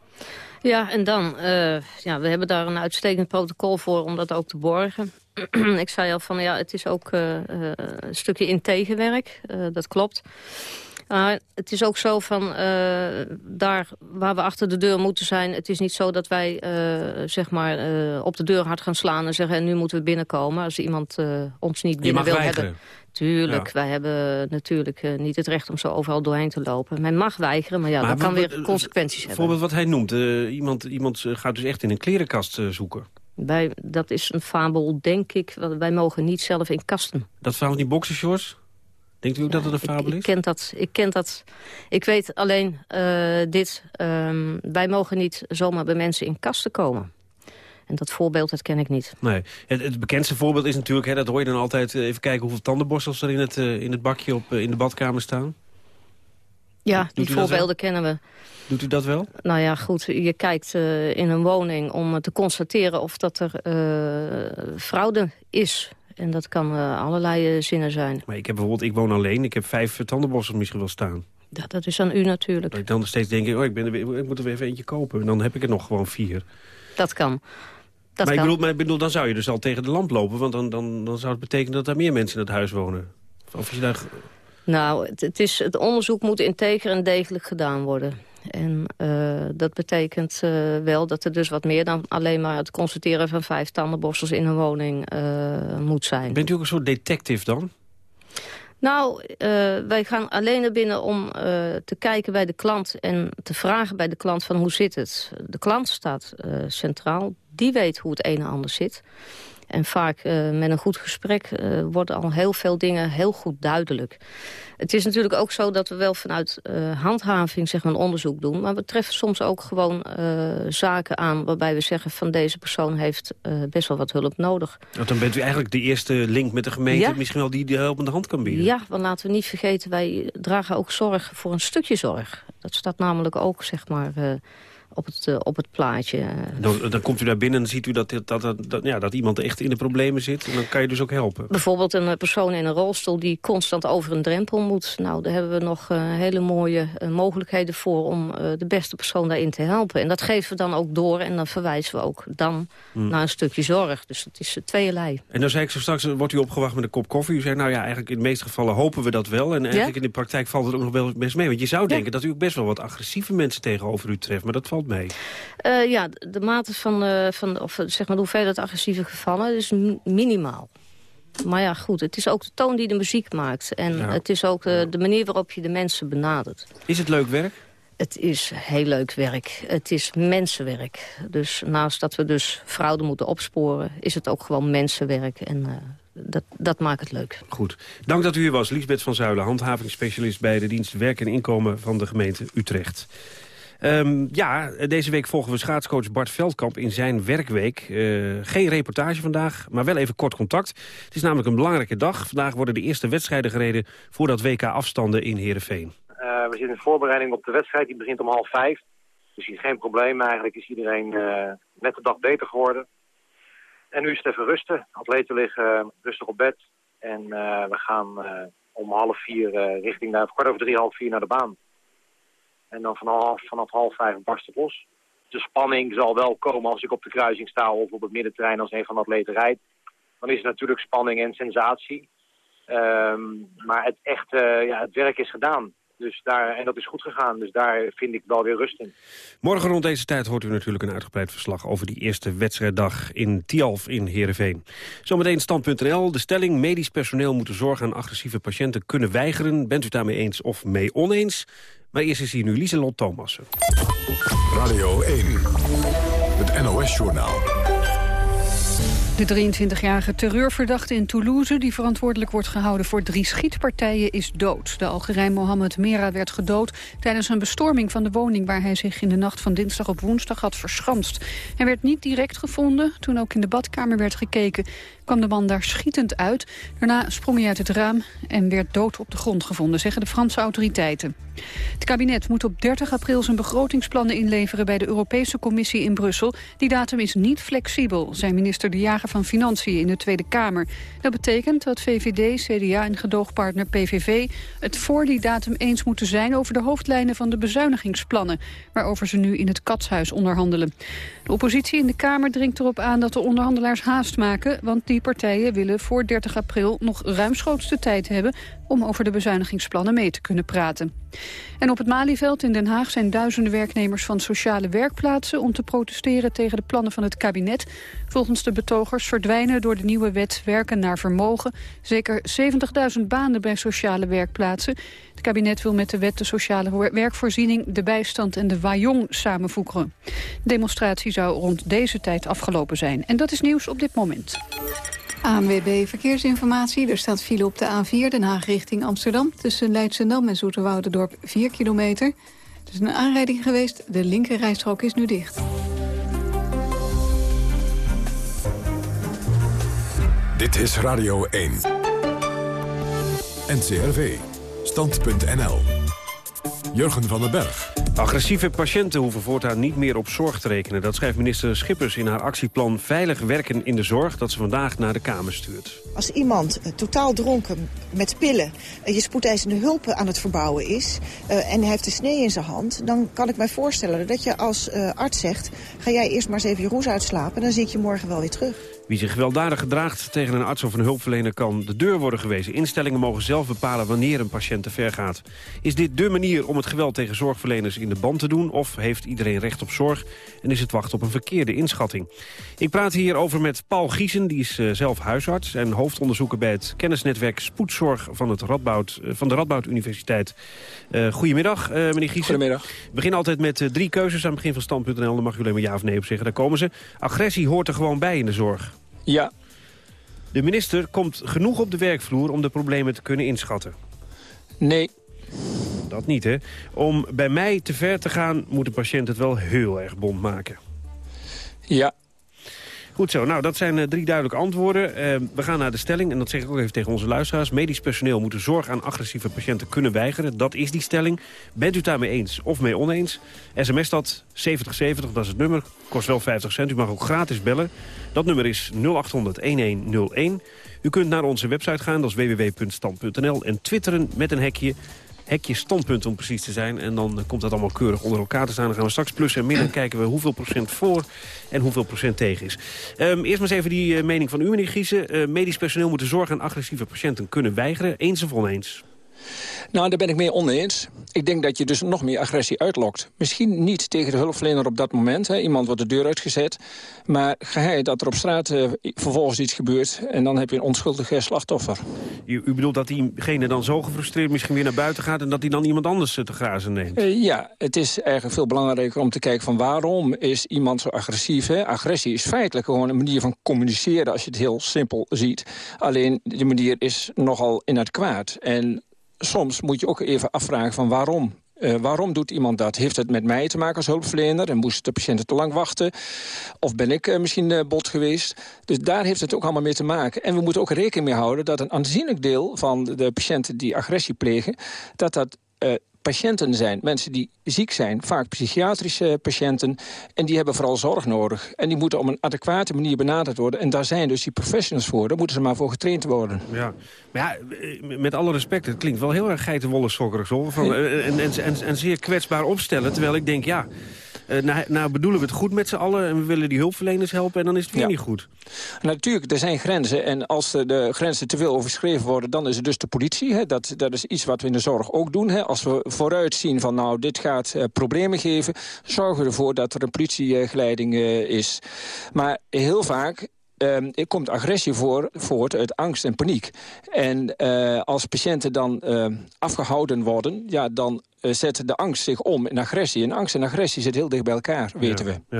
Ja, en dan, uh, ja, we hebben daar een uitstekend protocol voor om dat ook te borgen. ik zei al van, ja, het is ook uh, uh, een stukje in tegenwerk, dat klopt. Maar het is ook zo van, daar waar we achter de deur moeten zijn... het is niet zo dat wij zeg maar, op de deur hard gaan slaan en zeggen... en nu moeten we binnenkomen als iemand ons niet binnen wil weigeren. hebben. Tuurlijk, ja. wij hebben natuurlijk uh, niet het recht om zo overal doorheen te lopen. Men mag weigeren, maar ja, maar, dat kan weer consequenties hebben. Bijvoorbeeld wat hij noemt, uh, iemand, iemand gaat dus echt in een klerenkast uh, zoeken. Wij, dat is een fabel, denk ik. Wij mogen niet zelf in kasten. Dat verhaal van die boxershorts? Denkt u ook ja, dat het een fabel ik, is? Ik ken dat. Ik, ken dat. ik weet alleen dit. Um, wij mogen niet zomaar bij mensen in kasten komen. En dat voorbeeld, dat ken ik niet. Nee. Het, het bekendste voorbeeld is natuurlijk, hè, dat hoor je dan altijd... Uh, even kijken hoeveel tandenborstels er in het, uh, in het bakje op, uh, in de badkamer staan. Ja, Doet die voorbeelden kennen we. Doet u dat wel? Nou ja, goed. Je kijkt in een woning om te constateren of dat er fraude is. En dat kan allerlei zinnen zijn. Maar ik heb bijvoorbeeld, ik woon alleen. Ik heb vijf tandenborstels misschien wel staan. Ja, dat is aan u natuurlijk. Dat ik dan steeds denk, oh, ik, ben er, ik moet er weer even eentje kopen. En dan heb ik er nog gewoon vier. Dat kan. Dat maar, kan. Ik bedoel, maar ik bedoel, dan zou je dus al tegen de lamp lopen. Want dan, dan, dan zou het betekenen dat er meer mensen in het huis wonen. Of je daar... Nou, het, het, is, het onderzoek moet integer en degelijk gedaan worden. En uh, dat betekent uh, wel dat er dus wat meer dan alleen maar het constateren van vijf tandenborstels in een woning uh, moet zijn. Bent u ook een soort detective dan? Nou, wij gaan alleen naar binnen om te kijken bij de klant... en te vragen bij de klant van hoe zit het. De klant staat centraal, die weet hoe het een en ander zit. En vaak met een goed gesprek worden al heel veel dingen heel goed duidelijk. Het is natuurlijk ook zo dat we wel vanuit uh, handhaving zeg maar, een onderzoek doen. Maar we treffen soms ook gewoon zaken aan waarbij we zeggen... van deze persoon heeft best wel wat hulp nodig. Want dan bent u eigenlijk de eerste link met de gemeente... Ja. misschien wel die de helpende hand kan bieden. Ja, want laten we niet vergeten, wij dragen ook zorg voor een stukje zorg. Dat staat namelijk ook, zeg maar op het, uh, op het plaatje. Dan, dan, komt u daar binnen en ziet u dat, dat, dat, dat, ja, dat iemand echt in de problemen zit. En dan kan je dus ook helpen. Bijvoorbeeld een persoon in een rolstoel die constant over een drempel moet. Nou, daar hebben we nog uh, hele mooie uh, mogelijkheden voor om de beste persoon daarin te helpen. En dat geven we dan ook door en dan verwijzen we ook dan hmm. naar een stukje zorg. Dus het is tweeënlei. En dan zei ik zo straks, wordt u opgewacht met een kop koffie. U zei, nou ja, eigenlijk in de meeste gevallen hopen we dat wel. En eigenlijk ja? in de praktijk valt het ook nog wel best mee. Want je zou ja. denken dat u ook best wel wat agressieve mensen tegenover u treft. Maar dat valt mee. Uh, ja, de mate van, uh, van of, zeg maar, de hoeveelheid agressieve gevallen is minimaal. Maar ja, goed, het is ook de toon die de muziek maakt. En ja. het is ook de, de, manier waarop je de mensen benadert. Is het leuk werk? Het is heel leuk werk. Het is mensenwerk. Dus naast dat we dus fraude moeten opsporen... is het ook gewoon mensenwerk. En uh, dat, dat maakt het leuk. Goed. Dank dat u hier was. Liesbeth van Zuilen, handhavingsspecialist bij de dienst Werk en Inkomen van de gemeente Utrecht. Ehm, ja, deze week volgen we schaatscoach Bart Veldkamp in zijn werkweek. Uh, geen reportage vandaag, maar wel even kort contact. Het is namelijk een belangrijke dag. Vandaag worden de eerste wedstrijden gereden voor dat WK afstanden in Heerenveen. Uh, we zitten in voorbereiding op de wedstrijd. Die begint om half vijf. Dus hier geen probleem. Eigenlijk is iedereen uh, net de dag beter geworden. En nu is het even rusten. Atleten liggen rustig op bed. En we gaan om half vier richting, kwart over drie, half vier naar de baan. En dan vanaf, vanaf half vijf barst het. De spanning zal wel komen als ik op de kruising sta of op het middenterrein als een van de atleten rijdt. Dan is het natuurlijk spanning en sensatie. Um, maar het echte, ja, het werk is gedaan. Dus daar, en dat is goed gegaan, dus daar vind ik wel weer rust in. Morgen rond deze tijd hoort u natuurlijk een uitgebreid verslag... over die eerste wedstrijddag in Tialf in Heerenveen. Zometeen stand.nl. De stelling medisch personeel moet de zorg aan agressieve patiënten kunnen weigeren. Bent u daarmee eens of mee oneens? Maar eerst is hier nu Lieselot Thomassen. Radio 1, het NOS-journaal. De 23-jarige terreurverdachte in Toulouse... die verantwoordelijk wordt gehouden voor drie schietpartijen, is dood. De Algerijn Mohammed Mera werd gedood tijdens een bestorming van de woning... waar hij zich in de nacht van dinsdag op woensdag had verschanst. Hij werd niet direct gevonden. Toen ook in de badkamer werd gekeken, kwam de man daar schietend uit. Daarna sprong hij uit het raam en werd dood op de grond gevonden, zeggen de Franse autoriteiten. Het kabinet moet op 30 april zijn begrotingsplannen inleveren bij de Europese Commissie in Brussel. Die datum is niet flexibel, zei minister De Jager van Financiën in de Tweede Kamer. Dat betekent dat VVD, CDA en gedoogpartner PVV het voor die datum eens moeten zijn over de hoofdlijnen van de bezuinigingsplannen, waarover ze nu in het Katshuis onderhandelen. De oppositie in de Kamer dringt erop aan dat de onderhandelaars haast maken, want die partijen willen voor 30 april nog ruimschoots de tijd hebben om over de bezuinigingsplannen mee te kunnen praten. En op het Malieveld in Den Haag zijn duizenden werknemers van sociale werkplaatsen om te protesteren tegen de plannen van het kabinet. Volgens de betogers verdwijnen door de nieuwe wet werken naar vermogen zeker 70.000 banen bij sociale werkplaatsen. Het kabinet wil met de wet de sociale werkvoorziening, de bijstand en de wajong samenvoegen. De demonstratie zou rond deze tijd afgelopen zijn. En dat is nieuws op dit moment. ANWB Verkeersinformatie. Er staat file op de A4 Den Haag richting Amsterdam... tussen Leidschendam en Zoeterwoudendorp 4 kilometer. Er is een aanrijding geweest. De linkerrijstrook is nu dicht. Dit is Radio 1. NCRV. Stand.nl. Jurgen van den Berg. Agressieve patiënten hoeven voortaan niet meer op zorg te rekenen. Dat schrijft minister Schippers in haar actieplan Veilig werken in de zorg... dat ze vandaag naar de Kamer stuurt. Als iemand uh, totaal dronken met pillen uh, je spoedeisende hulp aan het verbouwen is... Uh, en hij heeft een snee in zijn hand... dan kan ik mij voorstellen dat je als arts zegt... ga jij eerst maar eens even je roes uitslapen... en dan zie ik je morgen wel weer terug. Wie zich gewelddadig gedraagt tegen een arts of een hulpverlener kan de deur worden gewezen. Instellingen mogen zelf bepalen wanneer een patiënt te ver gaat. Is dit de manier om het geweld tegen zorgverleners in de band te doen? Of heeft iedereen recht op zorg en is het wachten op een verkeerde inschatting? Ik praat hierover met Paul Giesen, die is uh, zelf huisarts... en hoofdonderzoeker bij het kennisnetwerk Spoedzorg van, het Radboud, uh, van de Radboud Universiteit. Uh, goedemiddag, meneer Giesen. Goedemiddag. We beginnen altijd met drie keuzes aan het begin van stand.nl. Daar mag u alleen maar ja of nee op zeggen. Daar komen ze. Agressie hoort er gewoon bij in de zorg. Ja. De minister komt genoeg op de werkvloer om de problemen te kunnen inschatten. Nee. Dat niet, hè? Om bij mij te ver te gaan, moet de patiënt het wel heel erg bond maken. Ja. Goed zo, nou dat zijn uh, drie duidelijke antwoorden. Uh, we gaan naar de stelling, en dat zeg ik ook even tegen onze luisteraars. Medisch personeel moet de zorg aan agressieve patiënten kunnen weigeren. Dat is die stelling. Bent u daarmee eens of mee oneens? SMS dat 7070, dat is het nummer. Kost wel 50 cent, u mag ook gratis bellen. Dat nummer is 0800-1101. U kunt naar onze website gaan, dat is www.stand.nl. En twitteren met een hekje hekje standpunt om precies te zijn. En dan komt dat allemaal keurig onder elkaar te staan. Dan gaan we straks plus en min en kijken we hoeveel procent voor en hoeveel procent tegen is. Um, eerst maar eens even die uh, mening van u, meneer Giesen. Uh, medisch personeel moet de zorg aan agressieve patiënten kunnen weigeren. Eens of oneens? Nou, daar ben ik mee oneens. Ik denk dat je dus nog meer agressie uitlokt. Misschien niet tegen de hulpverlener op dat moment. Hè. Iemand wordt de deur uitgezet. Maar ga hij dat er op straat uh, vervolgens iets gebeurt... en dan heb je een onschuldig uh, slachtoffer. U, u, bedoelt dat diegene dan zo gefrustreerd misschien weer naar buiten gaat... en dat hij dan iemand anders uh, te grazen neemt? ja, het is eigenlijk veel belangrijker om te kijken van waarom is iemand zo agressief. Hè? Agressie is feitelijk gewoon een manier van communiceren... als je het heel simpel ziet. Alleen, die manier is nogal in het kwaad. En soms moet je ook even afvragen van waarom. Uh, waarom doet iemand dat? Heeft het met mij te maken als hulpverlener? En moest de patiënt te lang wachten? Of ben ik uh, misschien uh, bot geweest? Dus daar heeft het ook allemaal mee te maken. En we moeten ook rekening mee houden dat een aanzienlijk deel van de patiënten die agressie plegen... dat dat patiënten zijn. Mensen die ziek zijn, vaak psychiatrische patiënten. En die hebben vooral zorg nodig. En die moeten op een adequate manier benaderd worden. En daar zijn dus die professionals voor. Daar moeten ze maar voor getraind worden. Ja, maar ja, met alle respect, het klinkt wel heel erg geitenwolle hoor. Van, en, en, en, en zeer kwetsbaar opstellen. Terwijl ik denk, ja... Uh, nou, nou, bedoelen we het goed met z'n allen en we willen die hulpverleners helpen en dan is het weer ja. niet goed. Natuurlijk, er zijn grenzen en als de grenzen te veel overschreven worden, dan is het dus de politie. Hè. Dat, dat is iets wat we in de zorg ook doen. Hè. Als we vooruit zien van nou, dit gaat uh, problemen geven, zorgen we ervoor dat er een politiegeleiding uh, is. Maar heel vaak uh, er komt agressie voor, voort uit angst en paniek. En uh, als patiënten dan uh, afgehouden worden... Ja, dan uh, zet de angst zich om in agressie. En angst en agressie zitten heel dicht bij elkaar, weten ja, we.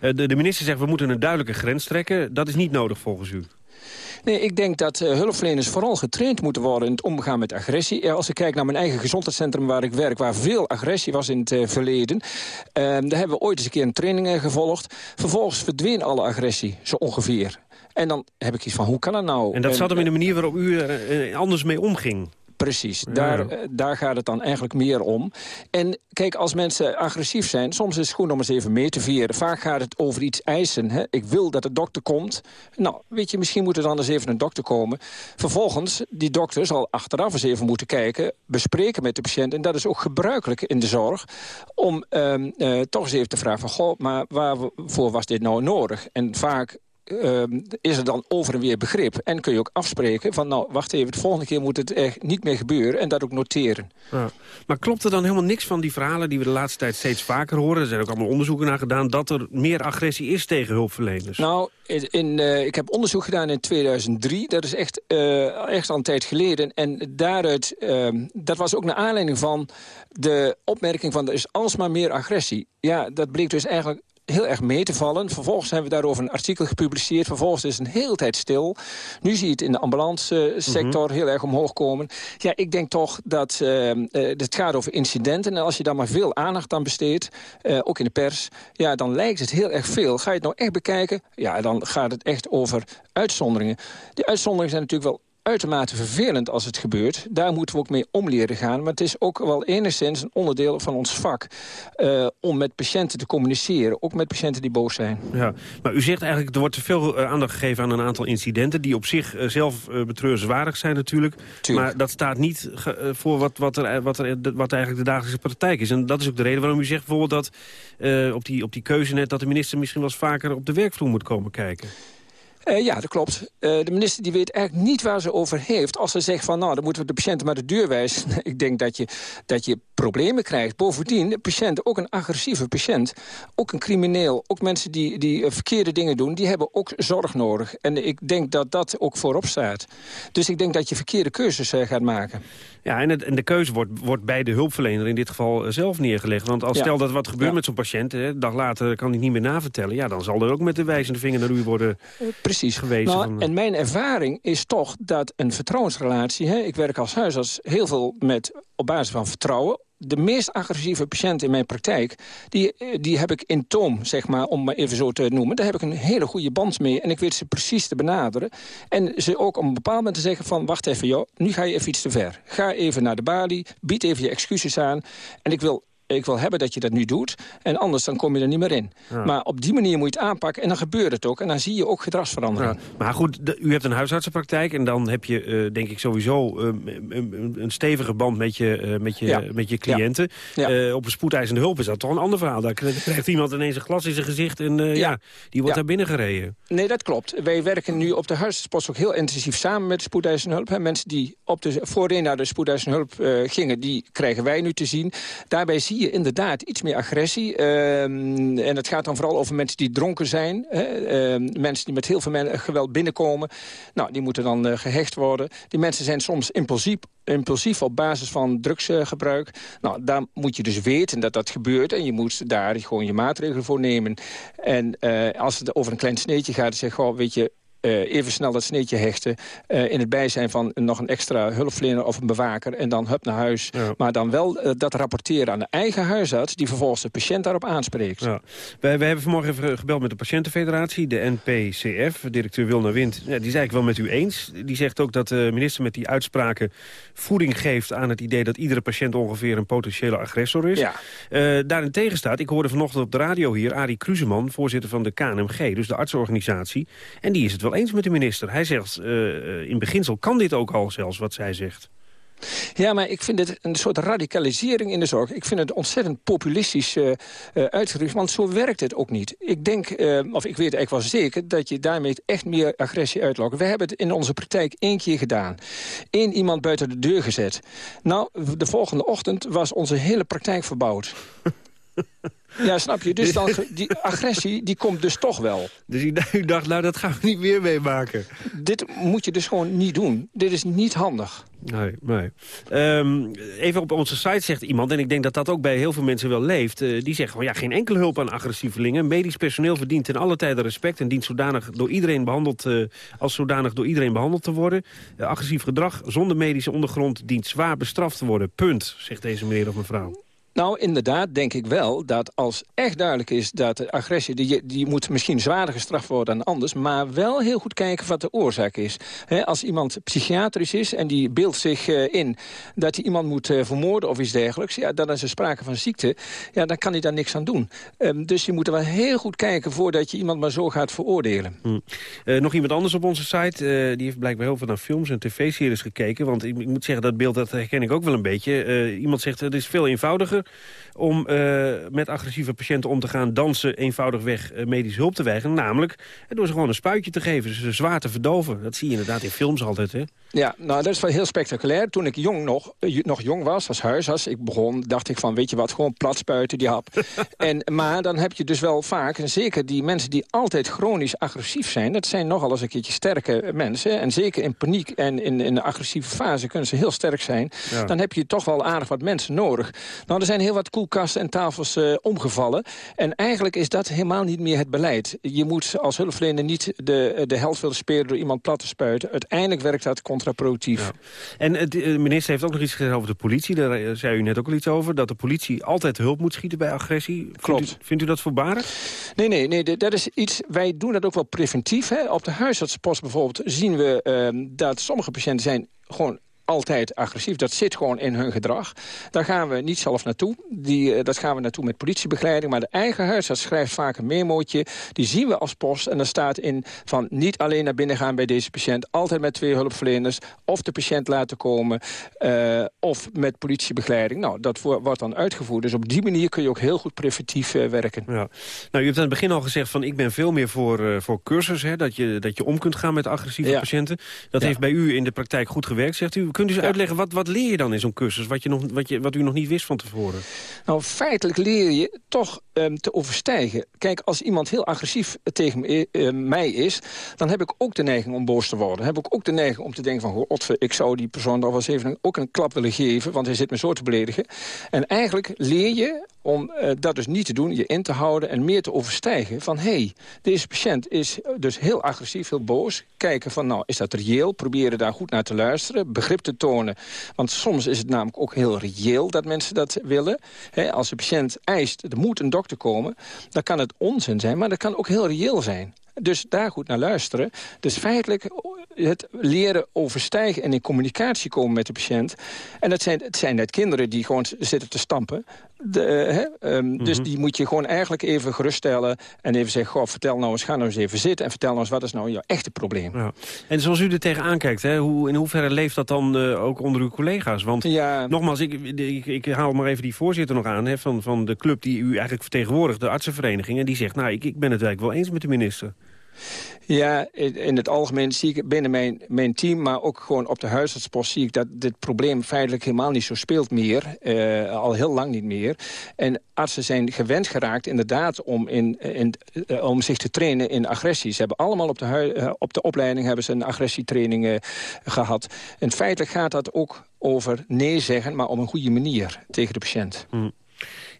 Ja. De, de minister zegt, we moeten een duidelijke grens trekken. Dat is niet nodig volgens u? Nee, ik denk dat uh, hulpverleners vooral getraind moeten worden in het omgaan met agressie. Als ik kijk naar mijn eigen gezondheidscentrum waar ik werk, waar veel agressie was in het uh, verleden. Uh, daar hebben we ooit eens een keer een training gevolgd. Vervolgens verdween alle agressie, zo ongeveer. En dan heb ik iets van, hoe kan dat nou? En dat zat hem in de manier waarop u er anders mee omging? Precies, daar, ja. daar gaat het dan eigenlijk meer om. En kijk, als mensen agressief zijn, soms is het goed om eens even mee te vieren. Vaak gaat het over iets eisen. Hè? Ik wil dat de dokter komt. Nou, weet je, misschien moet er dan eens even een dokter komen. Vervolgens, die dokter zal achteraf eens even moeten kijken... bespreken met de patiënt, en dat is ook gebruikelijk in de zorg... om um, uh, toch eens even te vragen van... goh, maar waarvoor was dit nou nodig? En vaak uh, is er dan over en weer begrip. En kun je ook afspreken van, nou, wacht even... de volgende keer moet het echt niet meer gebeuren en dat ook noteren. Ja. Maar klopt er dan helemaal niks van die verhalen... die we de laatste tijd steeds vaker horen? Er zijn ook allemaal onderzoeken naar gedaan... dat er meer agressie is tegen hulpverleners. Nou, in, uh, ik heb onderzoek gedaan in 2003. Dat is echt, uh, echt al een tijd geleden. En daaruit, uh, dat was ook naar aanleiding van de opmerking van... er is alsmaar meer agressie. Ja, dat bleek dus eigenlijk heel erg mee te vallen. Vervolgens hebben we daarover een artikel gepubliceerd. Vervolgens is het een hele tijd stil. Nu zie je het in de ambulance sector mm -hmm. heel erg omhoog komen. Ja, ik denk toch dat uh, uh, het gaat over incidenten. En als je daar maar veel aandacht aan besteedt, ook in de pers... ja, dan lijkt het heel erg veel. Ga je het nou echt bekijken? Ja, dan gaat het echt over uitzonderingen. Die uitzonderingen zijn natuurlijk wel uitermate vervelend als het gebeurt. Daar moeten we ook mee om leren gaan. Maar het is ook wel enigszins een onderdeel van ons vak... Uh, om met patiënten te communiceren. Ook met patiënten die boos zijn. Ja, maar u zegt eigenlijk, er wordt te veel uh, aandacht gegeven aan een aantal incidenten... die op zich uh, zelf betreurenswaardig zijn natuurlijk. Tuurlijk. Maar dat staat niet voor wat, wat, er, wat, er, wat eigenlijk de dagelijkse praktijk is. En dat is ook de reden waarom u zegt bijvoorbeeld dat... op, die, op die keuze net dat de minister misschien wel eens vaker op de werkvloer moet komen kijken. Uh, ja, dat klopt. Uh, de minister die weet eigenlijk niet waar ze over heeft. Als ze zegt van, nou, dan moeten we de patiënten maar de deur wijzen. Ik denk dat je, dat je problemen krijgt. Bovendien, de patiënt, ook een agressieve patiënt... ook een crimineel, ook mensen die, die uh, verkeerde dingen doen... die hebben ook zorg nodig. En ik denk dat dat ook voorop staat. Dus ik denk dat je verkeerde keuzes gaat maken. Ja, en, het, en de keuze wordt, wordt bij de hulpverlener in dit geval zelf neergelegd. Want als ja. stel dat wat gebeurt ja. met zo'n patiënt... Hè, dag later kan hij niet meer navertellen... ja, dan zal er ook met de wijzende vinger naar u worden Precies. gewezen. Nou, en mijn ervaring is toch dat een vertrouwensrelatie... Hè, ik werk als huisarts heel veel met, op basis van vertrouwen de meest agressieve patiënten in mijn praktijk... die, die heb ik in toom, zeg maar, om maar even zo te noemen. Daar heb ik een hele goede band mee en ik weet ze precies te benaderen. En ze ook op een bepaald moment te zeggen van... wacht even, joh, nu ga je even iets te ver. Ga even naar de balie, bied even je excuses aan... en ik wil ik wil hebben dat je dat nu doet. En anders dan kom je er niet meer in. Maar op die manier moet je het aanpakken en dan gebeurt het ook. En dan zie je ook gedragsverandering. Maar goed, u hebt een huisartsenpraktijk en dan heb je uh, denk ik sowieso uh, een, een, stevige band met je, uh, met je, met je cliënten. op een spoedeisende hulp is dat toch een ander verhaal. Daar krijgt iemand ineens een glas in zijn gezicht en ja. die wordt daar binnen gereden. Nee, dat klopt. Wij werken nu op de huisartsenpost ook heel intensief samen met de spoedeisende hulp. Mensen die op de, voorheen naar de spoedeisende hulp gingen, die krijgen wij nu te zien. Daarbij zie je inderdaad iets meer agressie. Ehm, en het gaat dan vooral over mensen die dronken zijn. Ehm, mensen die met heel veel geweld binnenkomen. Nou, die moeten dan gehecht worden. Die mensen zijn soms impulsief, impulsief op basis van drugsgebruik. nou, daar moet je dus weten dat dat gebeurt. En je moet daar gewoon je maatregelen voor nemen. En uh, als het over een klein sneetje gaat, zeg je, weet je, uh, even snel dat sneetje hechten... Uh, in het bijzijn van nog een extra hulpverlener of een bewaker... en dan hup naar huis. Ja. Maar dan wel uh, dat rapporteren aan de eigen huisarts... die vervolgens de patiënt daarop aanspreekt. Ja. We, hebben vanmorgen even gebeld met de patiëntenfederatie, de NPCF. Directeur Wilner Wind, ja, die is eigenlijk wel met u eens. Die zegt ook dat de minister met die uitspraken voeding geeft... aan het idee dat iedere patiënt ongeveer een potentiële agressor is. Ja. daarentegen staat, ik hoorde vanochtend op de radio hier... Arie Kruseman, voorzitter van de KNMG, dus de artsorganisatie... en die is het wel eens met de minister. Hij zegt, uh, in beginsel kan dit ook al zelfs, wat zij zegt. Ja, maar ik vind het een soort radicalisering in de zorg. Ik vind het ontzettend populistisch uh, uh, uitgedrukt, want zo werkt het ook niet. Ik denk, uh, of ik weet eigenlijk wel zeker, dat je daarmee echt meer agressie uitlokt. We hebben het in onze praktijk één keer gedaan. Eén iemand buiten de deur gezet. Nou, de volgende ochtend was onze hele praktijk verbouwd. Ja, snap je? Dus dan, die agressie die komt dus toch wel. Dus u dacht, nou dat gaan we niet meer meemaken. Dit moet je dus gewoon niet doen. Dit is niet handig. Nee, nee. Um, even op onze site zegt iemand, en ik denk dat dat ook bij heel veel mensen wel leeft... Uh, die zeggen, ja, geen enkele hulp aan agressievelingen. Medisch personeel verdient in alle tijden respect... en dient zodanig door iedereen behandeld, uh, als zodanig door iedereen behandeld te worden. Uh, agressief gedrag zonder medische ondergrond dient zwaar bestraft te worden. Punt, zegt deze meneer of mevrouw. Nou, inderdaad denk ik wel dat als echt duidelijk is dat de agressie... die, die moet misschien zwaarder gestraft worden dan anders... maar wel heel goed kijken wat de oorzaak is. als iemand psychiatrisch is en die beeldt zich uh, in... dat hij iemand moet uh, vermoorden of iets dergelijks... Ja, dan is er sprake van ziekte, ja, dan kan hij daar niks aan doen. Um, dus je moet er wel heel goed kijken voordat je iemand maar zo gaat veroordelen. Hm. Uh, nog iemand anders op onze site, die heeft blijkbaar heel veel naar films en tv-series gekeken... want ik, ik, moet zeggen, dat beeld dat herken ik ook wel een beetje. iemand zegt, het is veel eenvoudiger om uh, met agressieve patiënten om te gaan... dan ze eenvoudigweg uh, medische hulp te weigeren. Namelijk door ze gewoon een spuitje te geven, ze zwaar te verdoven. Dat zie je inderdaad in films altijd, hè? Ja, nou, dat is wel heel spectaculair. Toen ik jong nog, nog jong was, als huisarts, ik begon, dacht ik van, weet je wat, gewoon plat spuiten, die hap. en, maar dan heb je dus wel vaak, en zeker die mensen die altijd chronisch agressief zijn... dat zijn nogal eens een keertje sterke mensen. En zeker in paniek en in, in de agressieve fase kunnen ze heel sterk zijn. Ja. Dan heb je toch wel aardig wat mensen nodig. Nou, er zijn heel wat koelkasten en tafels uh, omgevallen. En eigenlijk is dat helemaal niet meer het beleid. Je moet als hulpverlener niet de, de held willen spelen door iemand plat te spuiten. Uiteindelijk werkt dat contraproductief. Ja. En eh, de minister heeft ook nog iets gezegd over de politie. Daar eh, zei u net ook al iets over. Dat de politie altijd hulp moet schieten bij agressie. Klopt. Vindt u, vindt u dat voorbarig? Nee, nee, nee. Dat is iets, wij doen dat ook wel preventief. Hè. Op de huisartsenpost bijvoorbeeld zien we uh, dat sommige patiënten zijn gewoon altijd agressief. Dat zit gewoon in hun gedrag. Daar gaan we niet zelf naartoe. Die, uh, dat gaan we naartoe met politiebegeleiding. Maar de eigen huisarts schrijft vaak een memootje. Die zien we als post. En daar staat in van niet alleen naar binnen gaan bij deze patiënt. Altijd met twee hulpverleners. Of de patiënt laten komen. Uh, of met politiebegeleiding. Nou, dat wordt dan uitgevoerd. Dus op die manier kun je ook heel goed preventief uh, werken. Ja. Nou, u hebt aan het begin al gezegd van ik ben veel meer voor, voor cursus. Hè, dat, je, dat je om kunt gaan met agressieve ja. patiënten. Dat ja. heeft bij u in de praktijk goed gewerkt, zegt u. Kunt u eens ja. uitleggen, wat, wat leer je dan in zo'n cursus... Wat, je nog, wat, je, wat u nog niet wist van tevoren? Nou, feitelijk leer je toch um, te overstijgen. Kijk, als iemand heel agressief tegen me, uh, mij is... dan heb ik ook de neiging om boos te worden. Dan heb ik ook de neiging om te denken van... Godver, ik zou die persoon nog wel eens even ook een klap willen geven... want hij zit me zo te beledigen. En eigenlijk leer je om uh, dat dus niet te doen, je in te houden... en meer te overstijgen van... hé, hey, deze patiënt is dus heel agressief, heel boos. Kijken van, nou, is dat reëel? Proberen daar goed naar te luisteren. Begrip te tonen. Want soms is het namelijk ook heel reëel dat mensen dat willen. Als de patiënt eist, er moet een dokter komen... dan kan het onzin zijn, maar dat kan ook heel reëel zijn. Dus daar goed naar luisteren. Dus feitelijk het leren overstijgen en in communicatie komen met de patiënt. En dat zijn, het zijn net kinderen die gewoon zitten te stampen. De, eh, hè, ehm, Dus Mhm. die moet je gewoon eigenlijk even geruststellen... en even zeggen, goh, vertel nou eens, ga nou eens even zitten... en vertel nou eens, wat is nou jouw echte probleem? Ja. En zoals u er tegenaan kijkt, hè, hoe, in hoeverre leeft dat dan eh, ook onder uw collega's? Want nogmaals, ik, ik, ik haal maar even die voorzitter nog aan... Hè, van, van de club die u eigenlijk vertegenwoordigt, de artsenvereniging... en die zegt, nou, ik, ik ben het eigenlijk wel eens met de minister. Ja, in het algemeen zie ik binnen mijn, mijn team... maar ook gewoon op de huisartspost zie ik dat dit probleem feitelijk helemaal niet zo speelt meer. eh, al heel lang niet meer. En artsen zijn gewend geraakt inderdaad om, in, in, eh, om zich te trainen in agressie. Ze hebben allemaal op de, eh, op de opleiding hebben ze een agressietraining eh, gehad. En feitelijk gaat dat ook over nee zeggen, maar op een goede manier tegen de patiënt.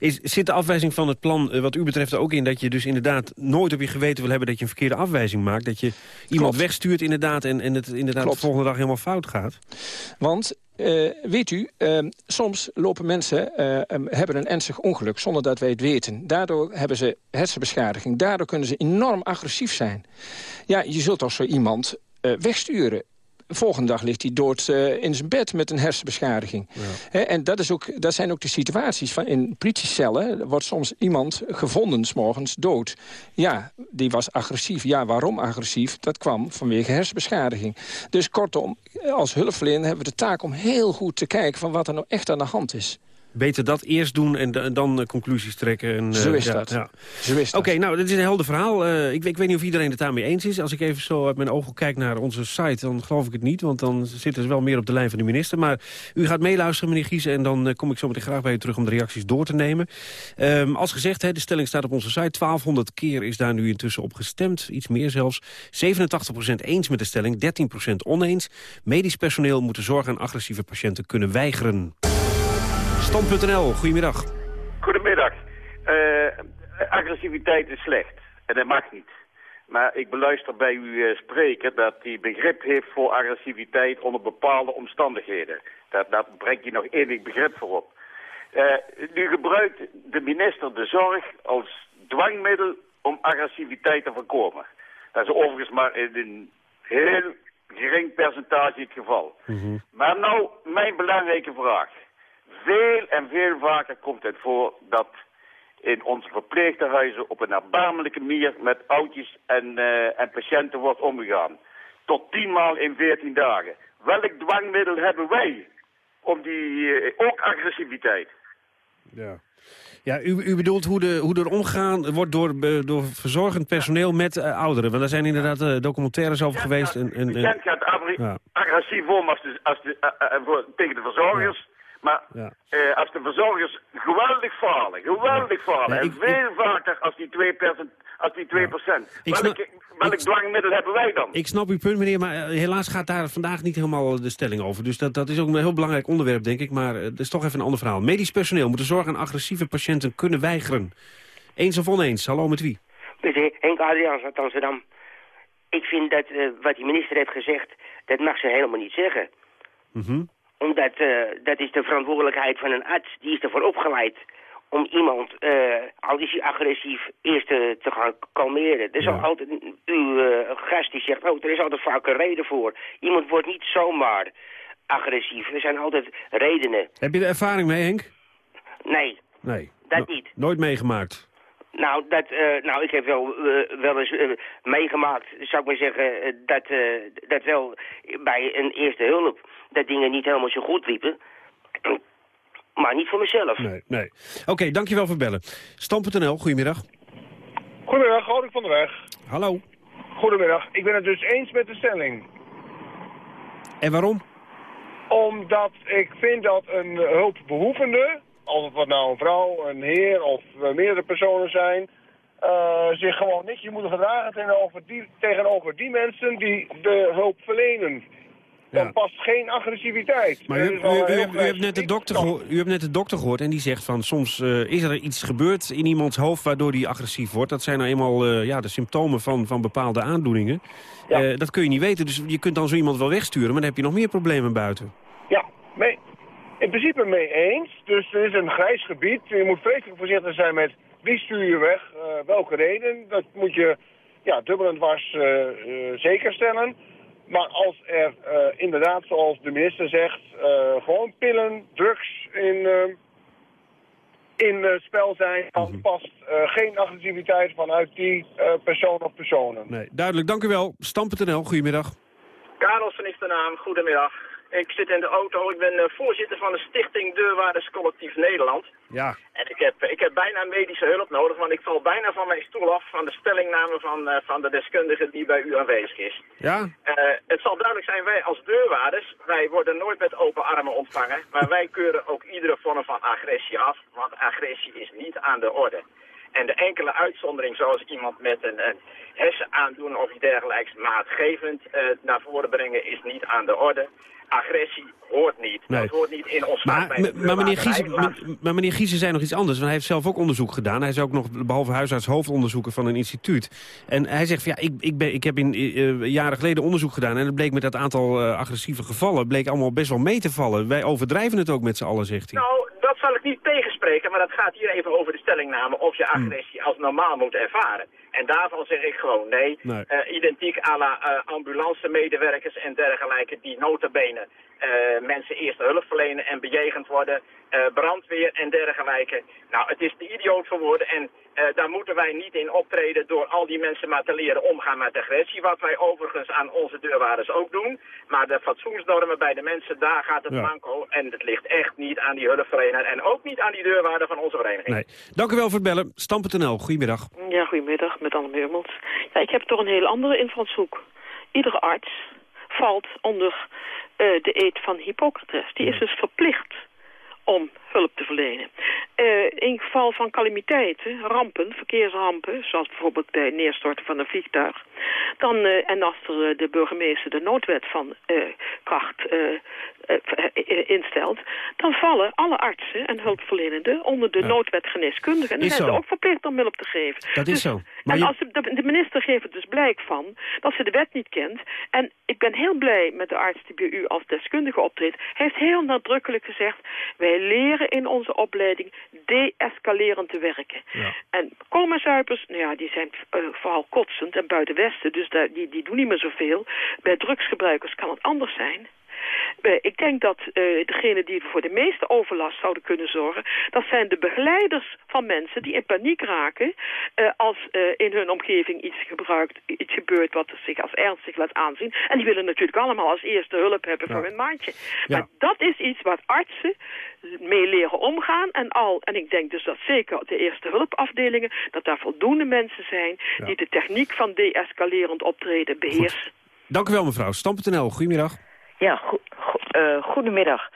Is, zit de afwijzing van het plan eh, wat u betreft er ook in... dat je dus inderdaad nooit op je geweten wil hebben... dat je een verkeerde afwijzing maakt? Dat je iemand wegstuurt inderdaad... en, en het inderdaad de volgende dag helemaal fout gaat? Want, eh, weet u, eh, soms lopen mensen, em, hebben een ernstig ongeluk zonder dat wij het weten. Daardoor hebben ze hersenbeschadiging. Daardoor kunnen ze enorm agressief zijn. Ja, je zult toch zo iemand eh, Volgende dag ligt hij dood eh, in zijn bed met een hersenbeschadiging. En dat, is ook, dat zijn ook de situaties. Van in politiecellen wordt soms iemand gevonden, s morgens dood. Ja, die was agressief. Ja, waarom agressief? Dat kwam vanwege hersenbeschadiging. Dus kortom, als hulpverlener hebben we de taak om heel goed te kijken... van wat er nou echt aan de hand is. Beter dat eerst doen en, da- dan eh, conclusies trekken. En, eh, Zo is ja, dat. ja. Oké, nou, dit is een helder verhaal. Eh, ik, ik weet niet of iedereen het daarmee eens is. Als ik even zo uit mijn ogen kijk naar onze site, dan geloof ik het niet. Want dan zitten ze wel meer op de lijn van de minister. Maar u gaat meeluisteren, meneer Gies. En dan kom ik zo meteen graag bij u terug om de reacties door te nemen. Ehm, als gezegd, hè, de stelling staat op onze site. 1200 keer is daar nu intussen op gestemd. Iets meer zelfs. 87% eens met de stelling, 13% oneens. Medisch personeel moet de zorg aan agressieve patiënten kunnen weigeren. Stand.nl, goedemiddag. Goedemiddag. Eh, agressiviteit is slecht. En dat mag niet. Maar ik beluister bij u eh, spreken dat hij begrip heeft voor agressiviteit onder bepaalde omstandigheden. Dat, dat brengt hij nog enig begrip voor op. Eh, nu gebruikt de minister de zorg als dwangmiddel om agressiviteit te voorkomen. Dat is overigens maar in een heel gering percentage het geval. Maar nou, mijn belangrijke vraag. Veel en veel vaker komt het voor dat in onze verpleeghuizen op een erbarmelijke manier met oudjes en, eh, en patiënten wordt omgegaan. Tot tienmaal in veertien dagen. Welk dwangmiddel hebben wij om die, eh, ook agressiviteit? Ja. Ja, u, u bedoelt hoe, de, hoe er omgegaan wordt door, door verzorgend personeel met eh, ouderen. Want daar zijn inderdaad documentaires over geweest. En, en, De en- patiënt gaat Ja. agressief om als de, als de, voor, tegen de verzorgers. Maar Ja. eh, als de verzorgers geweldig falen, geweldig falen. Ja, en ik- veel vaker als die 2% als die 2 Ik Welk, welk dwangmiddel hebben wij dan? Ik snap uw punt, meneer, maar eh, helaas gaat daar vandaag niet helemaal de stelling over. Dus dat, dat is ook een heel belangrijk onderwerp, denk ik. Maar eh, dat is toch even een ander verhaal. Medisch personeel moet de zorg aan agressieve patiënten kunnen weigeren. Eens of oneens? Hallo, met wie? Met eh, Henk Adriaans uit Amsterdam. Ik vind dat eh, wat die minister heeft gezegd, dat mag ze helemaal niet zeggen. Mhm. Omdat eh, dat is de verantwoordelijkheid van een arts. Die is ervoor opgeleid om iemand, eh, al is hij agressief, eerst te gaan kalmeren. Er is al altijd uw eh, gast die zegt, oh, er is altijd vaak een reden voor. Iemand wordt niet zomaar agressief. Er zijn altijd redenen. Heb je er ervaring mee, Henk? Nee, Nee. dat No- niet. Nooit meegemaakt. Nou, dat, eh, nou, ik heb wel, eh, wel eens eh, meegemaakt, zou ik maar zeggen, dat, eh, dat wel bij een eerste hulp dat dingen niet helemaal zo goed liepen. Maar niet voor mezelf. Nee, nee. Oké, dankjewel voor het bellen. Stam.nl, goedemiddag. Goedemiddag, Roderick van der Weg. Hallo. Goedemiddag. Ik ben het dus eens met de stelling. En waarom? Omdat ik vind dat een hulpbehoevende, als het wat nou een vrouw, een heer of eh, meerdere personen zijn, eh, zich gewoon netjes moeten gedragen tegenover die, tegenover die mensen die de hulp verlenen. Dan past geen agressiviteit. Maar u, hebt- u klein hebt net de dokter gehoord, u hebt net de dokter gehoord en die zegt van soms eh, is er iets gebeurd in iemands hoofd waardoor die agressief wordt. Dat zijn nou eenmaal ja, de symptomen van, van bepaalde aandoeningen. Eh, dat kun je niet weten, dus je kunt dan zo iemand wel wegsturen, maar dan heb je nog meer problemen buiten. In principe mee eens. Dus er is een grijs gebied. Je moet vreselijk voorzichtig zijn met wie stuur je weg, eh, welke reden. Dat moet je ja, dubbel en dwars uh, zeker stellen. Maar als er inderdaad, zoals de minister zegt, gewoon pillen, drugs in, in spel zijn, dan mhm. past geen agressiviteit vanuit die persoon of personen. Nee, duidelijk. Dank u wel. Stam.nl, goedemiddag. Karelsen is de naam. Goedemiddag. Ik zit in de auto. Ik ben voorzitter van de stichting Deurwaarders Collectief Nederland. Ja. En ik heb, ik heb bijna medische hulp nodig, want ik val bijna van mijn stoel af van de stellingname van, uh, van de deskundige die bij u aanwezig is. Ja? Uh, het zal duidelijk zijn, wij als deurwaarders, wij worden nooit met open armen ontvangen, maar wij keuren ook iedere vorm van agressie af, want agressie is niet aan de orde. En de enkele uitzondering, zoals iemand met een, een hersenaandoening of iets dergelijks maatgevend uh, naar voren brengen, is niet aan de orde agressie hoort niet. Nee. Dat hoort niet in ons maar, maar, meneer Giesen, maar, meneer Giesen zei nog iets anders. Want hij heeft zelf ook onderzoek gedaan. Hij is ook nog, behalve huisarts, hoofdonderzoeker van een instituut. En hij zegt, van, ja, ik, ik, ben, ik heb in, uh, jaren geleden onderzoek gedaan... en het bleek met dat aantal uh, agressieve gevallen... bleek allemaal best wel mee te vallen. Wij overdrijven het ook met z'n allen, zegt hij. Nou, maar dat gaat hier even over de stellingname... of je hmm. agressie als normaal moet ervaren. En daarvan zeg ik gewoon nee. nee. Uh, identiek à la uh, ambulancemedewerkers en dergelijke die notabene mensen eerste hulp verlenen en bejegend worden. brandweer en dergelijke. Nou, het is de idioot geworden en daar moeten wij niet in optreden door al die mensen maar te leren omgaan met agressie. Wat wij overigens aan onze deurwaarders ook doen. Maar de fatsoensnormen bij de mensen, daar gaat het ja. manco. En het ligt echt niet aan die hulpverlener en ook niet aan die deurwaarder van onze vereniging. Nee. Dank u wel voor het bellen. Stam.nl, goedemiddag. Ja, goedemiddag met Anne Meurmels. Ja, ik heb toch een heel andere invalshoek. Iedere arts valt onder de eed van Hippocrates. Die is dus verplicht om hulp te verlenen. Uh, in geval van calamiteiten, rampen, verkeersrampen... zoals bijvoorbeeld bij het neerstorten van een vliegtuig... Dan, uh, en als er, uh, de burgemeester de noodwet van kracht instelt... dan vallen alle artsen en hulpverlenenden onder de ja. noodwet geneeskundigen. En dan zijn ze ook verplicht om hulp te geven. Dat dus, is zo. Maar en je... als de, de, minister geeft er dus blijk van dat ze de wet niet kent. En ik ben heel blij met de arts die bij u als deskundige optreedt. Hij heeft heel nadrukkelijk gezegd... wij leren in onze opleiding de-escalerend te werken. Ja. En coma-zuipers, nou ja, die zijn uh, vooral kotsend en buiten westen, dus daar, die, die doen niet meer zoveel. Bij drugsgebruikers kan het anders zijn. Uh, ik denk dat uh, degene die voor de meeste overlast zouden kunnen zorgen... dat zijn de begeleiders van mensen die in paniek raken... Uh, als in hun omgeving iets, gebruikt, iets gebeurt wat zich als ernstig laat aanzien. En die willen natuurlijk allemaal als eerste hulp hebben ja. voor hun maandje. Ja. Maar dat is iets wat artsen mee leren omgaan. En, al, en ik denk dus dat zeker de eerste hulpafdelingen... dat daar voldoende mensen zijn Ja. die de techniek van de-escalerend optreden beheersen. Dank u wel, mevrouw. Stam.nl, goedemiddag. Ja, go uh, goedemiddag.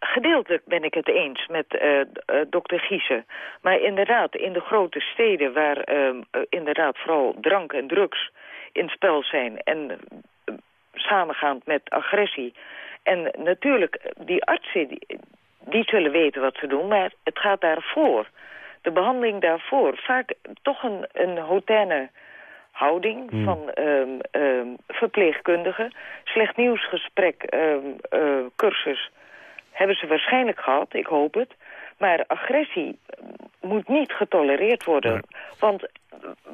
Gedeeltelijk ben ik het eens met uh, uh, dokter Giesen. Maar inderdaad, in de grote steden waar uh, inderdaad vooral drank en drugs in spel zijn... en samengaand met agressie... en natuurlijk, die artsen, die, die zullen weten wat ze doen... maar het gaat daarvoor, de behandeling daarvoor... vaak toch een, een houding Hmm. van um, um, verpleegkundigen. Slecht nieuwsgesprek, um, uh, cursus hebben ze waarschijnlijk gehad, ik hoop het. Maar agressie moet niet getolereerd worden. Nee. Want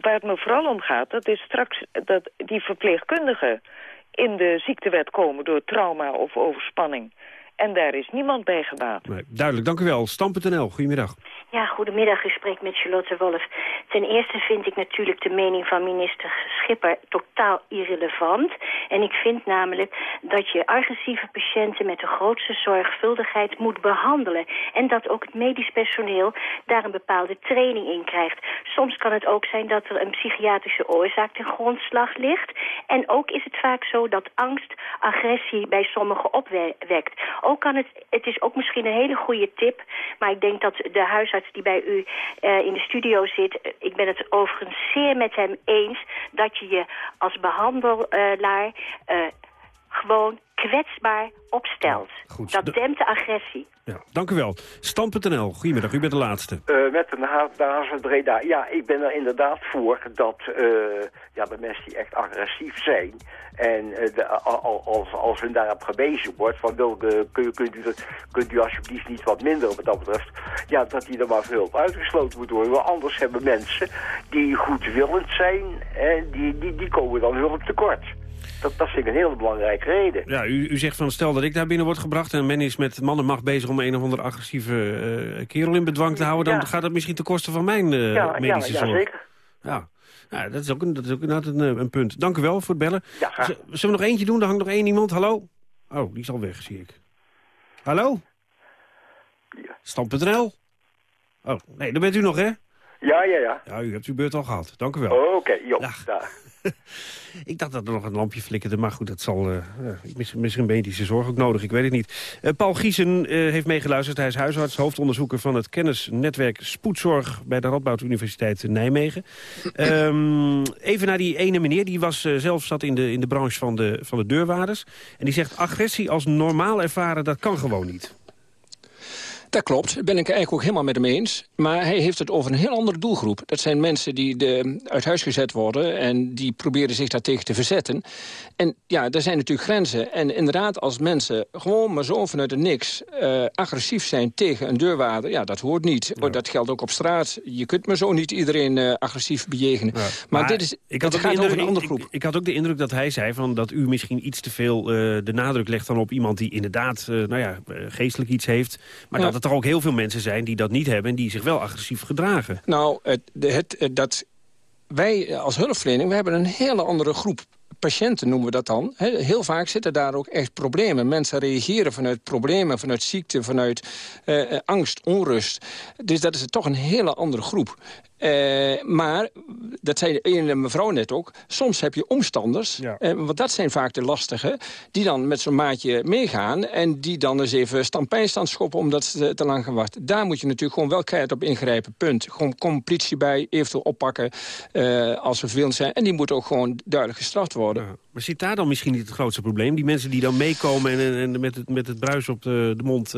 waar het me vooral om gaat, dat is straks dat die verpleegkundigen in de ziektewet komen door trauma of overspanning. En daar is niemand bij gebaat. Nee, duidelijk, dank u wel. Stam.nl, goedemiddag. Ja, goedemiddag. U spreekt met Charlotte Wolf. Ten eerste vind ik natuurlijk de mening van minister Schipper totaal irrelevant. En ik vind namelijk dat je agressieve patiënten met de grootste zorgvuldigheid moet behandelen. En dat ook het medisch personeel daar een bepaalde training in krijgt. Soms kan het ook zijn dat er een psychiatrische oorzaak ten grondslag ligt. En ook is het vaak zo dat angst agressie bij sommigen opwekt. Ook kan het, het is ook misschien een hele goede tip, maar ik denk dat de huisarts die bij u uh, in de studio zit, uh, ik ben het overigens zeer met hem eens dat je je als behandelaar uh, gewoon kwetsbaar opstelt. Goed. Dat De- dempt de agressie. Ja, dank u wel. Stand.nl, goedemiddag, u bent de laatste. Eh, met een uit Breda. Ja, ik ben er inderdaad voor dat eh, ja, de mensen die echt agressief zijn... en eh, de, al- als, als hun daarop gewezen wordt... van welke, kun, kunt, u, dat- kunt u alsjeblieft niet wat minder wat dat betreft... ja, dat die er maar veel op uitgesloten moet worden. Want anders hebben mensen die goedwillend zijn... en die, die, die komen dan hulp tekort. Dat, dat vind ik een hele belangrijke reden. Ja, u, u zegt van stel dat ik daar binnen word gebracht... en men is met mannenmacht bezig om een of andere agressieve eh, kerel in bedwang te houden... dan Ja. gaat dat misschien ten koste van mijn eh, ja, ja, medische ja, zorg. zeker. Ja. Ja, dat is ook, een, dat is ook inderdaad een, eh, een punt. Dank u wel voor het bellen. Ja, graag. Zullen we nog eentje doen? Er hangt nog één iemand. Hallo? Oh, die is al weg, zie ik. Hallo? Stand.nl? Oh, nee, daar bent u nog, hè? Ja, ja, ja. Ja, u hebt uw beurt al gehad. Dank u wel. Oké, joh. daar. Ik dacht dat er nog een lampje flikkerde, maar goed, dat zal ja, misschien, misschien medische zorg ook nodig, ik weet het niet. Eh, Paul Giesen heeft meegeluisterd, hij is huisarts, hoofdonderzoeker van het kennisnetwerk Spoedzorg bij de Radboud Universiteit Nijmegen. Ehm, even naar die ene meneer, die was, zelf zat in de, in de branche van de, van de deurwaarders. En die zegt, agressie als normaal ervaren, dat kan gewoon niet. Dat klopt, daar ben ik eigenlijk ook helemaal met hem eens. Maar hij heeft het over een heel andere doelgroep. Dat zijn mensen die de, uit huis gezet worden... en die proberen zich daartegen te verzetten. En ja, er zijn natuurlijk grenzen. En inderdaad, als mensen gewoon maar zo vanuit de niks... eh, agressief zijn tegen een deurwaarder, ja, dat hoort niet. Dat geldt ook op straat. Je kunt maar zo niet iedereen eh, agressief bejegenen. Maar, dit is, ik het had, ook gaat de over indruk, een andere groep. Ik, had ook de indruk dat hij zei van dat u misschien iets te veel eh, de nadruk legt dan op iemand die inderdaad nou ja, geestelijk iets heeft. Maar Ja. dat er ook heel veel mensen zijn die dat niet hebben en die zich wel agressief gedragen. Nou, het, het, dat wij als hulpverlening, we hebben een hele andere groep patiënten noemen we dat dan. He- Heel vaak zitten daar ook echt problemen. Mensen reageren vanuit problemen, vanuit ziekte, vanuit eh, eh, angst, onrust. Dus dat is toch een hele andere groep. Eh, maar, dat zei een mevrouw net ook, soms heb je omstanders, eh, want dat zijn vaak de lastige, die dan met zo'n maatje meegaan en die dan eens even stampijn staan schoppen omdat ze te lang gaan wachten. Daar moet je natuurlijk gewoon wel keihard op ingrijpen, punt. Gewoon kom politie bij, eventueel oppakken eh, als ze vervelend zijn. En die moet ook gewoon duidelijk gestraft worden. Maar zit daar dan misschien niet het grootste probleem? Die mensen die dan meekomen en, en, en met, het, met het bruis op de, de mond...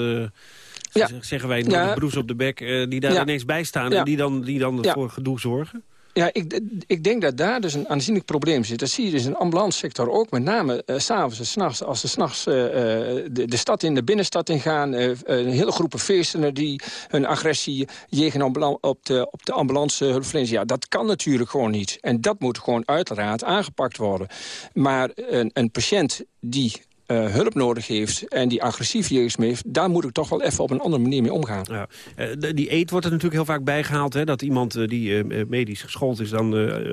Ja. Zeggen wij, ja. broes op de bek, eh, die daar ineens bij staan... En die dan, die dan voor gedoe zorgen? Ja, ik, ik denk dat daar dus een aanzienlijk probleem zit. Dat zie je dus in de ambulance sector ook. Met name uh, s'avonds en s'nachts. Als ze s'nachts uh, de, de stad in, de binnenstad ingaan. Uh, een hele groepen feesten die hun agressie jegen op de, op de ambulance hulpverleners. Ja, dat kan natuurlijk gewoon niet. En dat moet gewoon uiteraard aangepakt worden. Maar een, een patiënt die uh, hulp nodig heeft en die agressief jegens me heeft... daar moet ik toch wel even op een andere manier mee omgaan. Ja. Uh, de, die eet wordt er natuurlijk heel vaak bijgehaald... Hè, dat iemand uh, die medisch geschoold is dan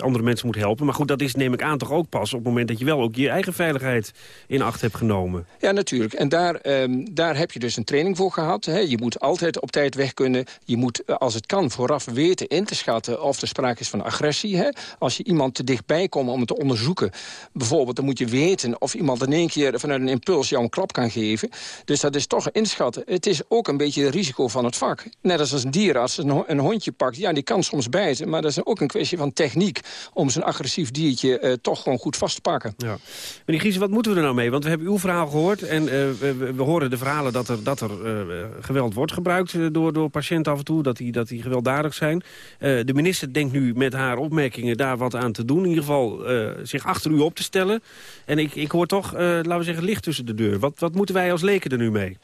andere mensen moet helpen. Maar goed, dat is neem ik aan toch ook pas op het moment... dat je wel ook je eigen veiligheid in acht hebt genomen. Ja, natuurlijk. En daar, um, daar heb je dus een training voor gehad. Hè. Je moet altijd op tijd weg kunnen. Je moet, als het kan, vooraf weten in te schatten... of er sprake is van agressie. Hè. Als je iemand te dichtbij komt om het te onderzoeken... bijvoorbeeld, dan moet je weten of iemand in één keer... vanuit een impuls jou een klap kan geven. Dus dat is toch inschatten. Het is ook een beetje het risico van het vak. Net als als een dierenarts een, een hondje pakt. Ja, die kan soms bijten. Maar dat is ook een kwestie van techniek... om zo'n agressief diertje uh, toch gewoon goed vast te pakken. Ja. Meneer Gies, wat moeten we er nou mee? Want we hebben uw verhaal gehoord. En uh, we, we, horen de verhalen dat er, dat er uh, geweld wordt gebruikt door, door patiënten af en toe. Dat die, dat die gewelddadig zijn. de minister denkt nu met haar opmerkingen daar wat aan te doen. In ieder geval zich achter u op te stellen. En ik, ik hoor toch, laten we zeggen, licht tussen de deur. Wat, wat moeten wij als leken er nu mee?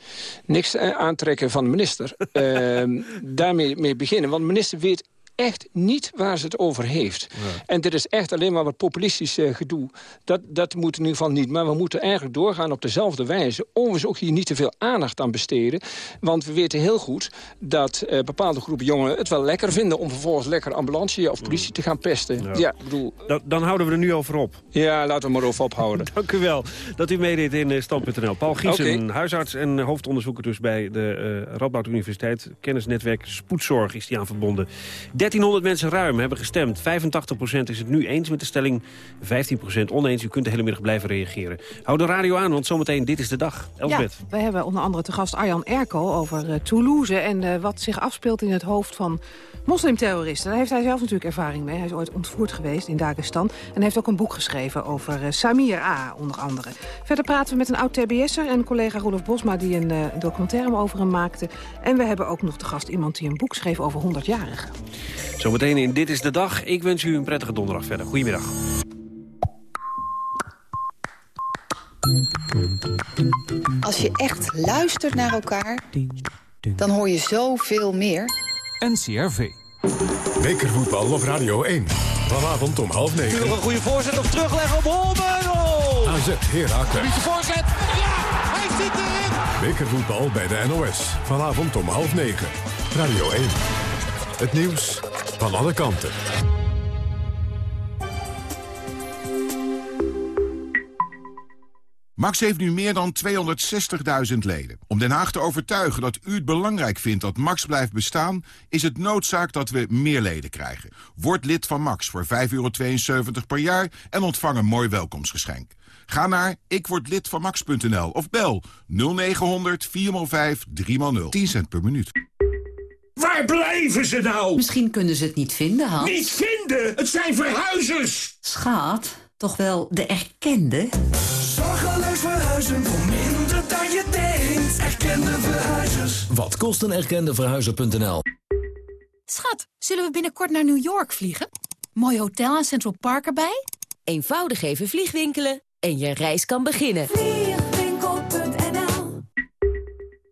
Niks aantrekken van de minister. uh, daarmee mee beginnen. Want de minister weet echt niet waar ze het over heeft. Ja. En dit is echt alleen maar wat populistisch uh, gedoe. Dat, dat moet in ieder geval niet. Maar we moeten eigenlijk doorgaan op dezelfde wijze. Overigens ook hier niet te veel aandacht aan besteden. Want we weten heel goed dat uh, bepaalde groepen jongeren het wel lekker vinden... om vervolgens lekker ambulance of politie te gaan pesten. Ja. ja bedoel... dan, dan houden we er nu over op. Ja, laten we maar over ophouden. Dank u wel dat u meedeed in uh, Stand.nl. Paul Giesen, okay. huisarts en hoofdonderzoeker dus bij de uh, Radboud Universiteit. Kennisnetwerk Spoedzorg is die aan verbonden. 1300 mensen ruim hebben gestemd. 85% is het nu eens met de stelling, 15% oneens. U kunt de hele middag blijven reageren. Hou de radio aan, want zometeen dit is de dag. Elsbeth. Ja, we hebben onder andere te gast Arjan Erko over uh, Toulouse... en uh, wat zich afspeelt in het hoofd van moslimterroristen. Daar heeft hij zelf natuurlijk ervaring mee. Hij is ooit ontvoerd geweest in Dagestan. En heeft ook een boek geschreven over uh, Samir A, onder andere. Verder praten we met een oud-TBS'er en collega Rolf Bosma... die een, een documentaire over hem maakte. En we hebben ook nog te gast iemand die een boek schreef over 100-jarigen. Zometeen in Dit is de Dag. Ik wens u een prettige donderdag verder. Goedemiddag. Als je echt luistert naar elkaar, dan hoor je zoveel meer. NCRV. Bekervoetbal op Radio 1. Vanavond om half negen. Nog een goede voorzet of terugleggen op Holmen. AZ Herakles. Niet de voorzet. Ja, hij zit erin. Bekervoetbal bij de NOS. Vanavond om half negen. Radio 1. Het nieuws van alle kanten. Max heeft nu meer dan 260.000 leden. Om Den Haag te overtuigen dat u het belangrijk vindt dat Max blijft bestaan... is het noodzaak dat we meer leden krijgen. Word lid van Max voor 5,72 per jaar en ontvang een mooi welkomstgeschenk. Ga naar ikwordlidvanmax.nl of bel 0900 4x5 3x0. 10 cent per minuut. Waar blijven ze nou? Misschien kunnen ze het niet vinden, Hans. Niet vinden? Het zijn verhuizers! Schaat, toch wel de erkende? Verhuizen voor minder dan je denkt. Erkende verhuizers. Wat kost een erkende verhuizer.nl? Schat, zullen we binnenkort naar New York vliegen? Mooi hotel en Central Park erbij? Eenvoudig even vliegwinkelen en je reis kan beginnen.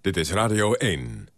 Dit is Radio 1.